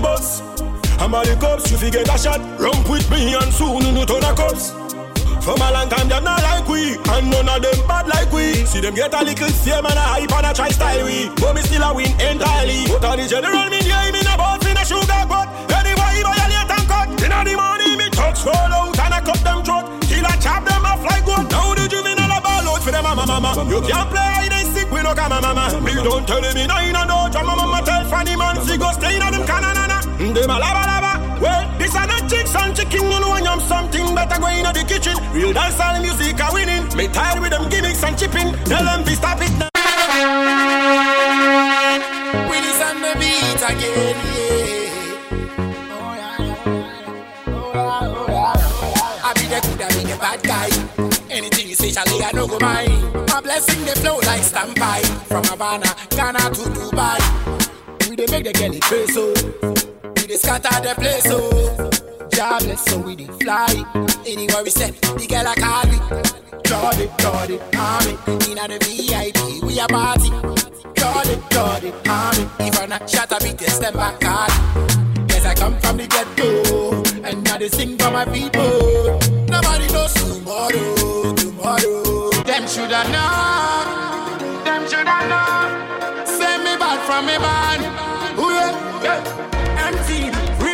Boss. I'm a the cops, you fi get a shot. Rump with me and soon you turn a cops. From a long time, them not like we, and none of them bad like we. See them get a little fame and a hype and a try style we, but me still a win entirely. But on the general, me yeah, me no boss in a sugar but anyway, violate and cut. Inna the morning, me talks roll out and I cut them throat. Kill a chop them off like goat. Now the juvenile a ball out for them mama mama. You can't play hide and seek, we no come mama. Me don't tell me nine and out, and my mama Them a lava lava. Well, this are not chicks and chicken, you know I'm something better going in the kitchen. Real dancehall music are winning. Me tired with them gimmicks and chipping. Tell them to stop it now. Willis on the beat again, yeah. I be the good, I be the bad guy. Anything you say, Charlie, I no go mind. My blessing, they flow like stampede. From Havana, Ghana to Dubai. We they make the girl pay so. They scatter the place oh. so. Jobless, so we they fly. Anywhere we set, the girl I call it, Lord it, army. Inna the VIP, we a party. Lord it, army. If I not shot a beat, they step back hard. Yes, I come from the ghetto, and now they sing for my people. Nobody knows tomorrow, tomorrow. Them shoulda known, them shoulda known. Send me back from me man. Ooh, yeah, yeah. MTV, we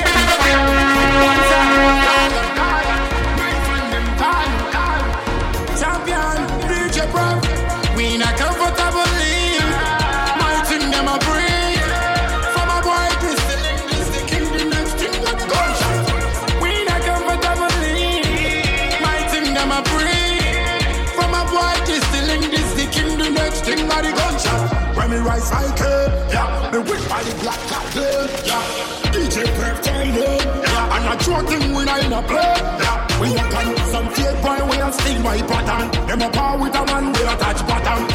my pattern. Them a power with a man we a touch.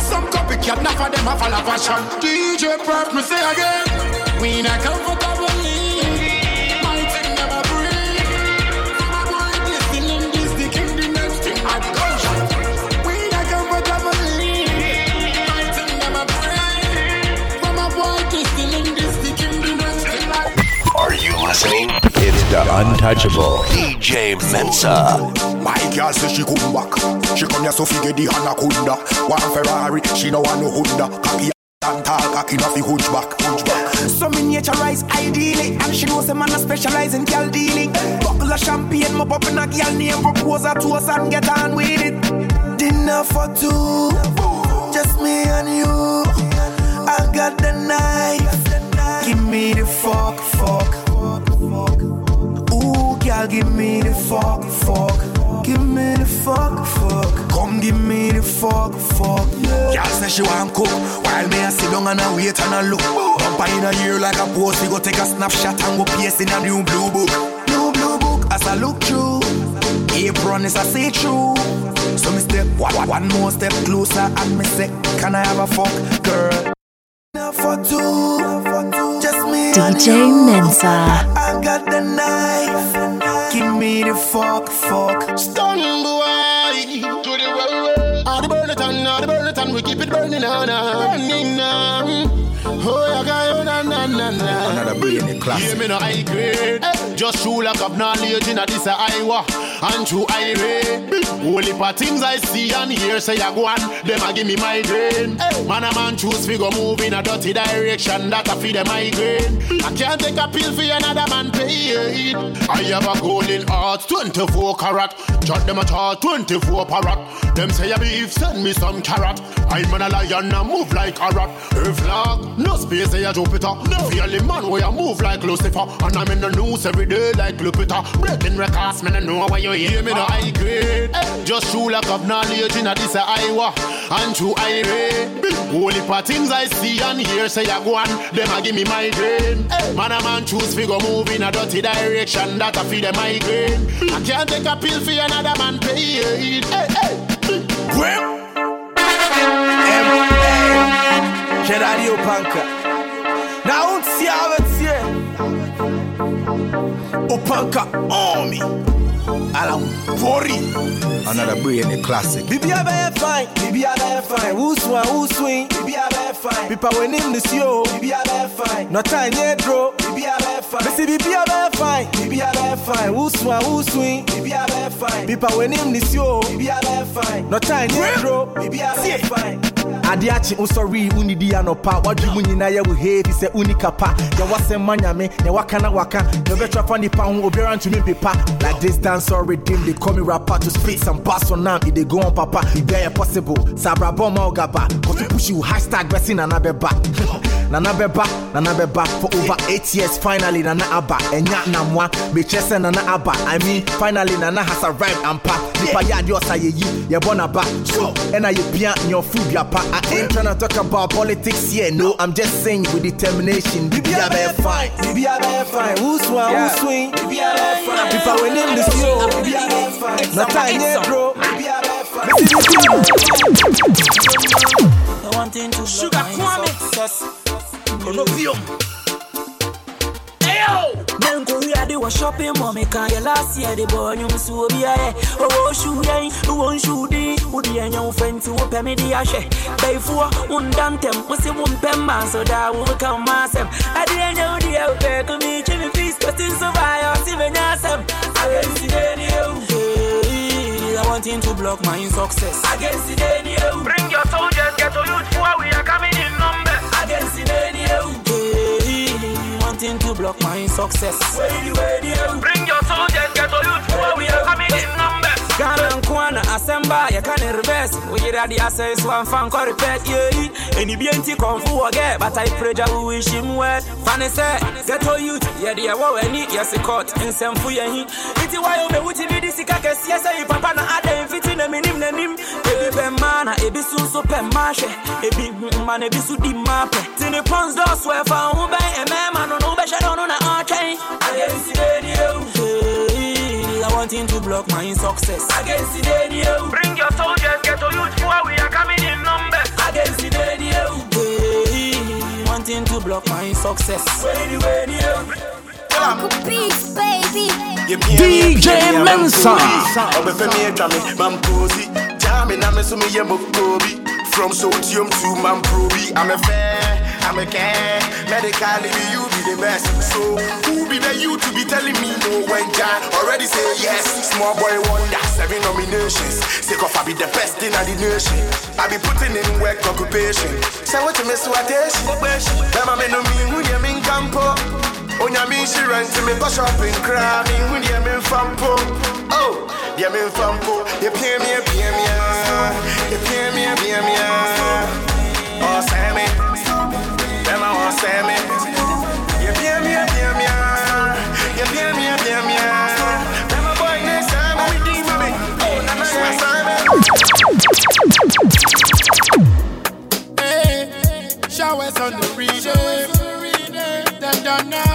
Some copycat, them a follow fashion. DJ Perf, me say again, We not comfortable Are listening? It's the untouchable DJ Mensa. My girl say she come back. She come here so figure the anaconda. One Ferrari, she no want no Honda. Cocky and tall, cocky off the hunchback, hunchback. So me naturalize ideally And she knows a man a specialize in girl dealing Buckle of champagne, my pop in a girl name Propose a toast and get on with it Dinner for two Just me and you I got the knife Give me the fork, fork Ooh, girl, give me the fork, fork Give me the fork, fork Come give me the fork, fork Girl say she want cook While me a sit down and a wait and a look. Bumper in a ear like a post We go take a snapshot and go paste in a new blue book. New blue book as I look through. Apron is a see through. So me step one, one more step closer And me say Can I have a fuck, girl? Now for two. Just me and DJ you. Mensa. I got the knife Me the fuck. fork Stun boy to the well. All the burn it on, all the burn it on. We keep it burning on, burning on. Oh, yeah, guy, oh, na na na na. Another brainy classic. Hear me no high grade. Just true lack of knowledge in a this a Iowa and true irate. Only for things I see and hear say I go on, them a give me migraine. Man a man choose figure move in a dirty direction that a feed them migraine. I can't take a pill for another man pay it. I have a golden heart, 24 carat. Jot them a chart, 24 parrot. Them say a beef, send me some carrot. I'm an a lion, I move like a rat. If flag, no space, say a Jupiter. No. Feeling man, where I move like Lucifer. And I'm in the news every day like Lupita. Breaking records, man, I know why you hear me, no high grade. Just true lack of knowledge in a this a Iowa. And true irate. Only for things I see and hear, say I go on. Them a give me migraine. Man, a man choose figure move in a dirty direction that I feed them migraine. I can't take a pill for another man pay it. Hey, hey. Whip C'è Radio Panka Na un siave zie O Panka Army Alan Bori. Another brilliant classic. Bibi abe fine, bibi abe fine. Who swan, who swing, bibi abe fine. People when him this yo, bibi abe fine. No time yet draw, bibi abe fine. Me see bibi abe fine, bibi abe fine. Who swan, who swing, bibi abe fine. People when him this yo, bibi abe fine. No time yet draw, bibi abe fine. Ade akye wo sɔre wonidi anɔpa wadwe mu nyinaa yɛ wo heefi sɛ woni kapa yɛ wasɛm ma nyame ne waka na waka. Na wobɛtwa fa nipa ho obiara ntumi mpepa like this dance or redeem they call me rapper to spit some bass on now it dey go on papa. Bibia yɛ possible. Sɛ abrabɔ ma wo gaba kɔto push you hashtag nana bɛba [LAUGHS] nana bɛba nana Beba for over eight years. Finally nana aba ɛnya namoa mekyerɛ sɛ nana aba i mean finally nana has a rhyme ampa nipa yɛ adeɛ ɔsa yɛyi yɛbɔ naba so ɛna yɛbia nyɔfo duapa i ain't tryna talk about politics here no. I'm just saying with determination. Bibia bɛyɛ fine bibia bɛyɛ fine who swan who swing? Bibia bɛyɛ fine if i were named this yo bibia bɛyɛ fine na time yɛ bro. Bibia bɛyɛ fine I want him to sugar Kwame. Success. Colloquium. Ayo. Then Korea they was shopping mommy can you last year the boy you miss will be a oh, oh shoe day won't shoe day would the young friend to open me the ashe bay for un dantem was a one pen man so that will come myself I didn't know the out there to me Jimmy feast but in survive even yasem I can see the I want him to block my success against the radio. Bring your soldiers, get to youth for we are coming in numbers Wanting to block my success. Bring your soldiers, get to youth for we are coming in numbers. Ghana and Kwana, Assemba, you can reverse. We get the access one fan call repeat, yeah. Any BNT come for again, but I pray that we wish him well. Fanny said, get to youth, yeah, the awa we need, yes, a court, and some you. Eh? It's why you would be this case, yes, I papa na ada fitting a minim nanim. Ebi pe mana, ebi su so pe mashe, ebi mm, man, ebi su di mape. Tini pons do swear for who be a man, man, no be shadow on a arcane. Ah, Against the radio. I want him to block my success. Against the radio. Bring your soldiers, get to youth for we are coming in numbers. Against the radio. Want him to block my success. Radio. Beats, baby. DJ Mensa. Obefemi Jami, Mamposi, Jami Namasumi Yamokobi. From Sotium to Mamprobi, I'm a fair, I'm a care. Medically, you be the best. So, who be the you to be telling me no when John already say yes? Small boy wonder, seven nominations. Sick of I be the best in the nation. I be putting in work occupation. Say what you miss what is? Mama me no me, who you mean campo? Onyame nhyira nti mekɔ shopping koraa menhu deɛ memfa mpo o deɛ memfa mpo yɛpia me apia me a yɛpia me apia me a ɔsɛe me bɛma ɔsɛe me yɛpia me apia me. A yɛpia me. Apia me Them a boy sɛe me wodi ma me o nana yɛsɛe Hey, showers on the region. Them now.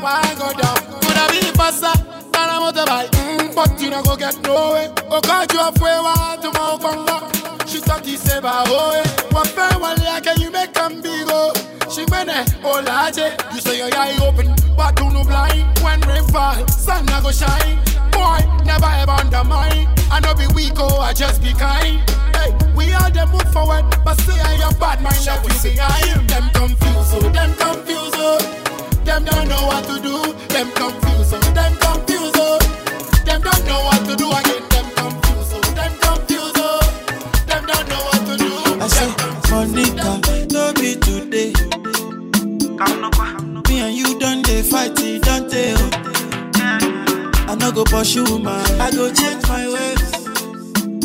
Why go down? Coulda be faster than a motorbike, mm, but you not go get nowhere. Oh, God, you have way want to move on. She thought he said, oh, eh. What fair one like you make them big, oh. She went eh, oh, eh. You say your eye open, but you no blind. When rain fall, sun not go shine. Boy, never ever undermine. I know be weak, oh, I just be kind. Hey, we all them move forward, but say I am bad mind that we say I am. Them confused, oh, them confused, oh. Them don't know what to do. Them confused, oh, them confused, oh. Them don't know what to do again. Them confused, oh, them confused, oh. Them don't know what to do. I say, Monica, no be today. Me and you done they fight, it don't they? Oh. I no go pursue man. I go change my ways.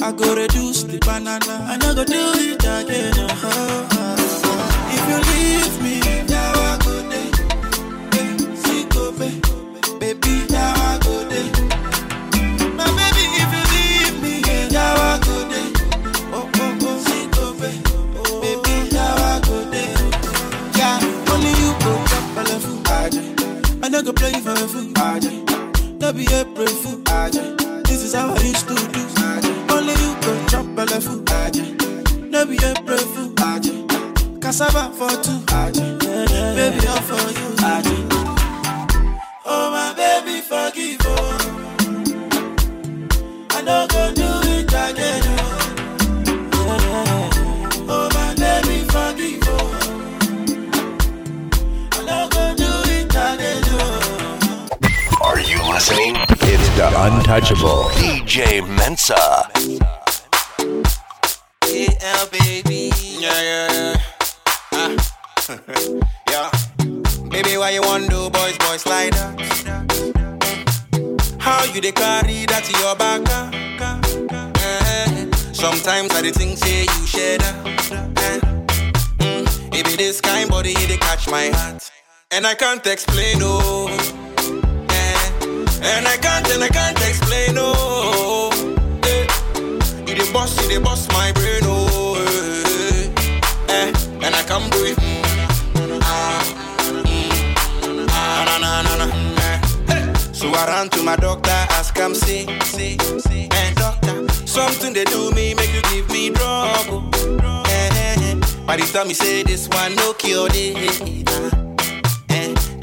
I go reduce the banana. I no go do it again. Oh, oh. If you leave me, no go play for a fool. No be April fool. This is how I used to do. Only you go drop a level. No be April fool. Cassava for two. Baby, all for you. Oh my baby, forgive oh. The untouchable DJ Mensa. Yeah, baby. Yeah, yeah, yeah. Ah. [LAUGHS] yeah. Baby, why you want do boys, boys like that? How you dey carry that to your back? Eh, Sometimes I dey think say you share that. Eh. Mm, Baby, this kind body, it dey catch my heart. And I can't explain, oh. Eh. And I can't, and I can't explain, oh. Eh. You dey bust, you dey bust my brain, oh. Eh. Eh. And I can't. Eh. Hey. So I ran to my doctor, ask him, see, say, say, hey, doctor, something they do me, make you give me drug. oh. Eh, eh, eh. By the time he say this one, no cure, eh.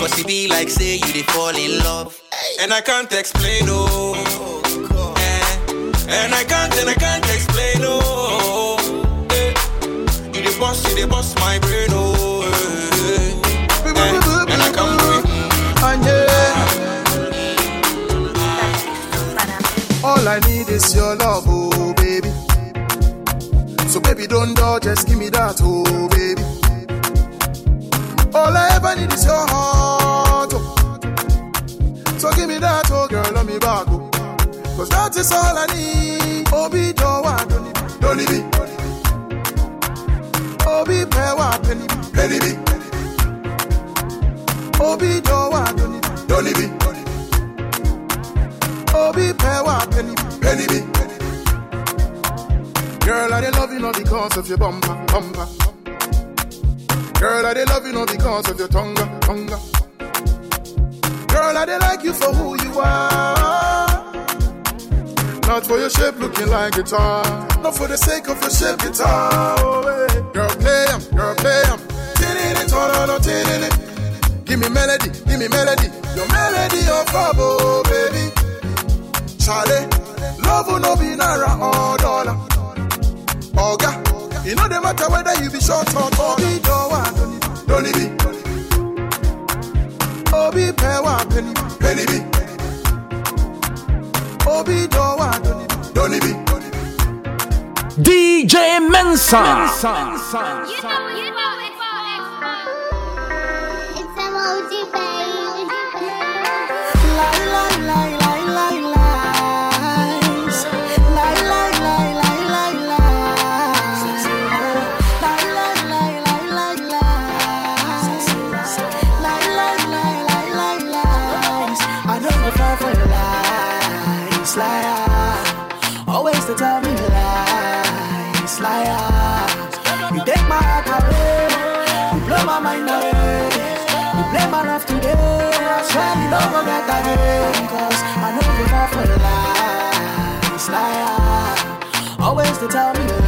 Cause it be like say you dey fall in love. And I can't explain, oh. Eh. And I can't, and I can't explain, oh. Eh. You dey bust, you dey bust my brain, oh. Eh. And I can't breathe. All I need is your love, oh baby. So baby, don't dodge, just give me that, oh. All I ever need is your heart, oh. So give me that, oh girl, let me back, oh. Cause that is all I need. Oh, Obi dowa, don't oh, be, Obi pewa, penny, penny be. Obi dowa, don't oh, be, Obi pewa, penny, penny be. Girl, I love you not because of your bumper, bumper. Girl, I dey love you not because of your tongue, tongue. Girl, I dey like you for who you are. Not for your shape looking like guitar. Not for the sake of your shape guitar. Oh. Girl, play 'em, girl, play 'em. Oh. Give me melody, give me melody. Your melody of trouble, oh, baby. Charlie, love will no be naira or dollar. Oga, it no dey matter whether you be short or tall. Obi dowa, don't it be? Obi pewa, penny, penny be. Obi dowa, don't it be? DJ Mensa. I swear you don't go back again. Cause I know you fall for lies, liar. Always to tell me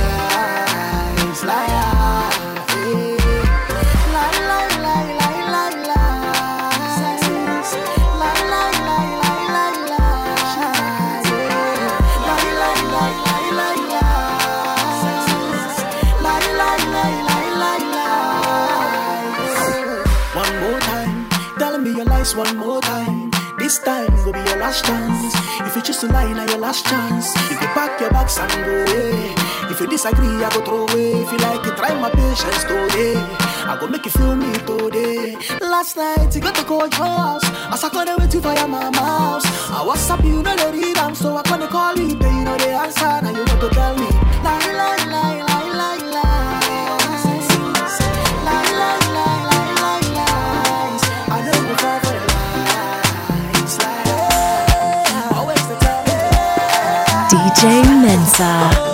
one more time. This time go be your last chance. If you choose to lie, now your last chance. If you pack your bags and go away. If you disagree, I go throw away. If you like it, try my patience today. I go make you feel me today. Last night, you got to call your house. I couldn't wait to fire my mouse. I WhatsApp you, know the am, so I gonna call you. Then you know the answer, now you want to tell me. Lie, lie, lie, lie, lie, lies. Mensa.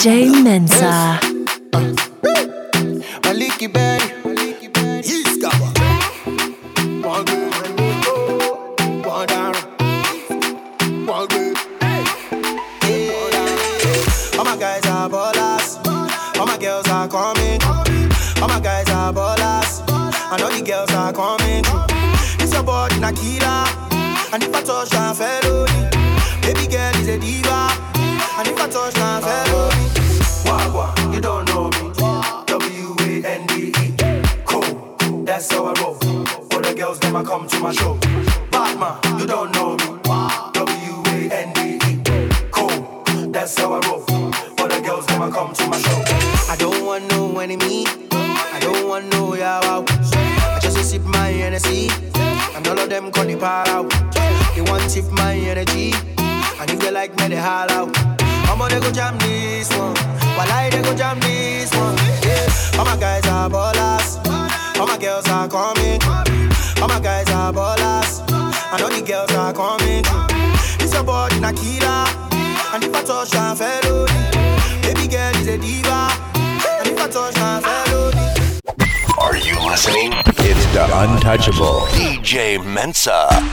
DJ Mensa. DJ Mensa.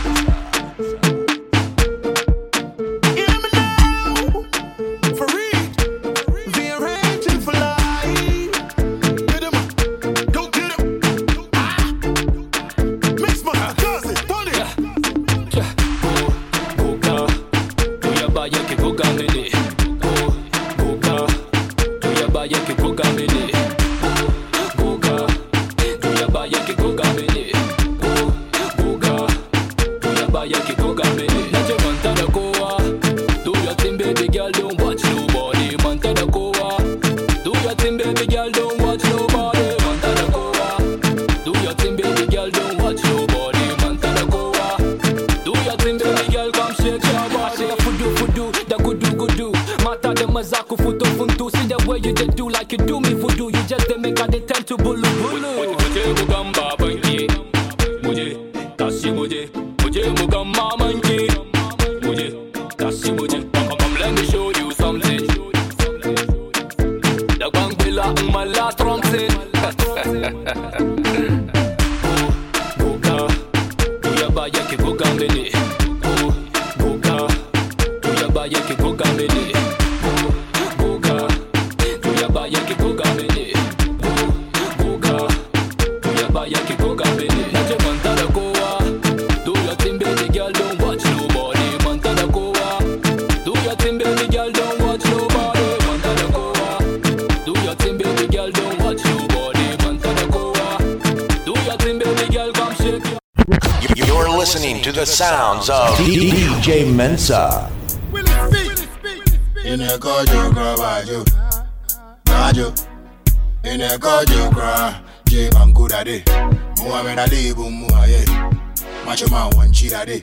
Sounds of DJ Mensa. Ine kojo krabajo, najo. Ine kojo kra, je bam kudade. Muhammad Ali bum muaye. Macho man one cheetah day.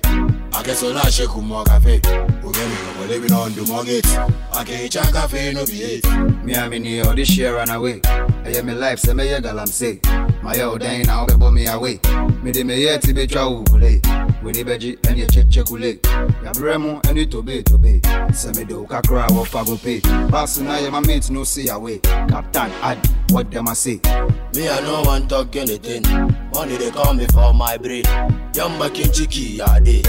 I guess all I shake more cafe. Ugemi no living on the mortgage. I can't cafe no be it. Me and me need all this shit run away. I hear me life, say me yeah, girl, I'm say. My old day now, be me away. Me de me yeah, tibe cha ugule. We the beji, and you check check ule. Ya bremo, and you tobe tobe. Say me do kakra, what fago pay. Pass now, yeah, my mates no see away. Captain, add, what them I say. Me I no want talk anything. Money they call me for my brain. Yamba kinchiki ya day.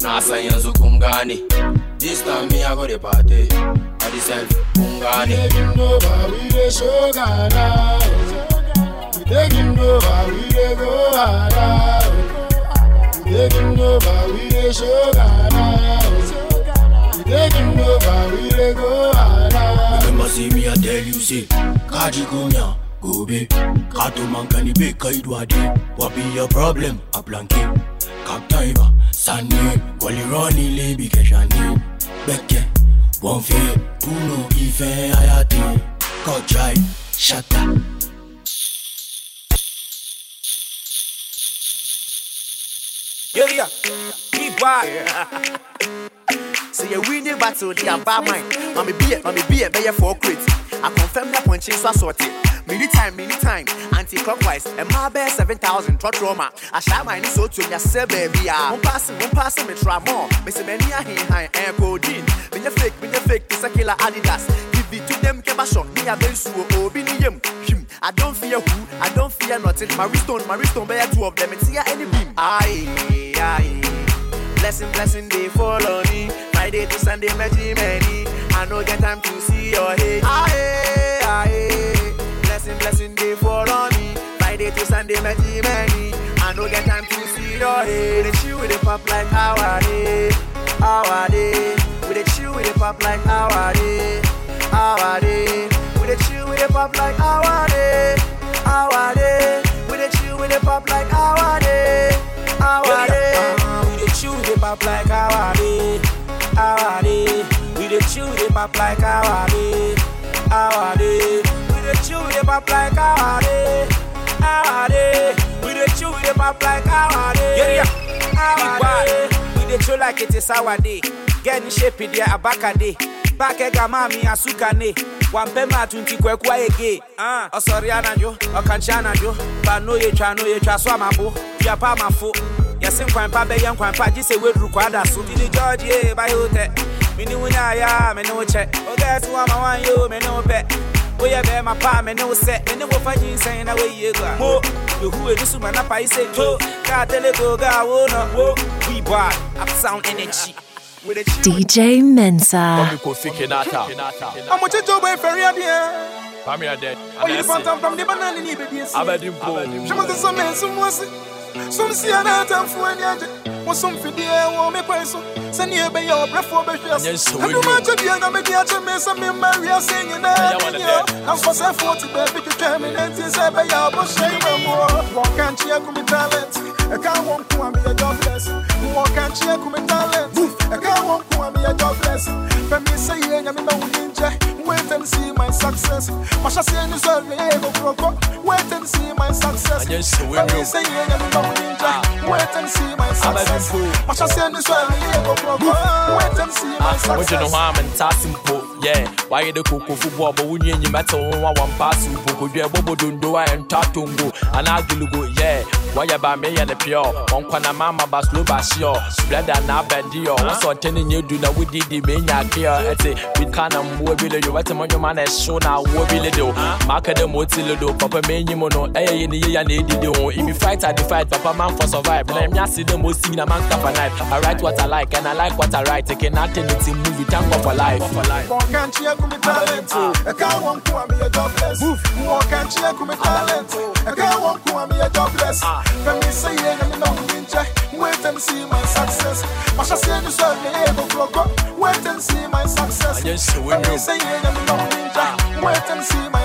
Nasa yanzu kumgani. This time me I go the party. I decide kumgani. We taking over, we the show Ghana. We taking over, we the go harder. Taking over, we the show Ghana. We taking over, we the go harder. Remember see me I tell you say, Kaji kunya. gobe kato mankani be kai duade what be your problem a blanke kaptaiba sani kwali roni lebi keshani beke one fe uno ife ayati kojai shata Yeah, yeah. Keep quiet. So you win the battle, the bad mind. Mommy be it, mommy be it, be for crates. I confirm that punching so sorted. Many time, many time, anti-clockwise. And my best 7,000 trot trauma. I shot my so to me, say baby. I'm passing, I'm passing, me try more. Me say many a hin high and codeine. Me the fake, me the fake, this a killer Adidas. It to them, kebashon. Me a ben su, oh, oh, be him. Hmm. I don't fear who, I don't fear nothing. My wristone, my wristone, bear two of them. It's here any beam. Aye, aye. Blessing, blessing, they follow me. Friday to Sunday, many, many. I no get time to see your head. Aye, aye. Blessing, blessing, they follow me. Friday to Sunday, many, many. I no get time to see your head. They chill with the pop like our day, our day. With the chill with the pop like our day, our day. With the chill with the pop like our day, our day. With the chill with the pop like our day, our day. We the chill with the pop like our day, our day. We the chill with the pop like our day, our day. We the chill with the pop like our day, our day. We the chill the pop like our day, yeah, yeah. Our day. We the chill like it is our day. Get in shape, it yeah, abaka day. Back ega mami asuka ne. Wampe matunti kwe kwa ege. Ah, osori anajo, okanchi anajo. Ba no ye twa no ye twa so amabo. Pia pa mafo. Yɛse nkwanpa bɛyɛ nkwanpa gye sɛ woaduru kwada so mene george ye ba hotɛ mene wo nyaayɛ a mene wo kyɛ wogɛɛ se woama wanyɛ o mene wo pɛ woyɛ bɛɛma pa a mene wo sɛ mene wofa nyinsɛn na woyie go a mo yehu ɛni so ma na pae sɛ to kaa telego ga wo no. Wo. Webɔ a upsound energy DJ Mensa. I'm watching Joe Boy Ferry idea. I'm here dead. Oh, you want them from the banana in the baby. Abedim She must have some men, some was some see another for any other. Was some for the air, or me person. Send you by your breath for better. Yes, so I we do know. much of you, and I'm a dear to me, some in Maria singing. I'm for self forty, baby, you came in and say, by your bush, shame more. Walk and cheer, come talent. I can't walk to me a jobless. Walk and cheer, come talent. I can't walk to me a jobless. When me say, I'm a ninja. Wait and see my success. Masha say, you serve me, go broke. Wait and see my success. Yes, so we When me know. say, I'm a ninja. Wait and see my success. Masha say, you serve me, go broke. Wait and see my Wogyina success. hɔ a mentase mpo yɛ wayɛ de koko football bɔ wonya nyimɛte wo ho a wɔmpaase mpo kodua bɔbɔ dondo a ɛntɔ tongo anaa gulugo yɛ wɔyɛ ba meyɛ ne peɛ ɔnkɔ na mama ba slow ba hyeɛ splenda na abɛnde ɔ wɔsɛ ɔte ne nyɛ du na wodidi menya keɛ ɛte bika na mmoa bi le do wɛte mɔdwoma na ɛhyew na awoɔ bi le do maaka dɛ mɔti le do papa menyi mu no ɛyɛ yɛ ne yɛya na ɛdidi ho imi fight I dey fight. Papa man for survive. Na ɛmnya se dɛ mɔsi na man kafa knife I write what I like and I like what I write. Taking nothing it's a movie thank God for life. Walk and cheer, come talent. I can't walk to me a jobless. Walk and cheer, come talent. I can't walk to me a jobless. Ah. When me say, I'm ninja. Wait and see my success. Masha say, you serve me. Wait and see my success. Yes, so we When me know. say, I'm a ninja. Wait and see my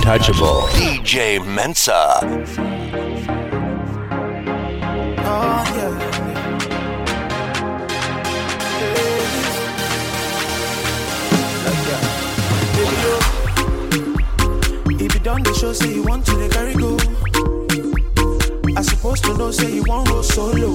untouchable DJ Mensa. Oh, yeah. If you done the show, say you want to the carry go. I supposed to know, say you want go solo.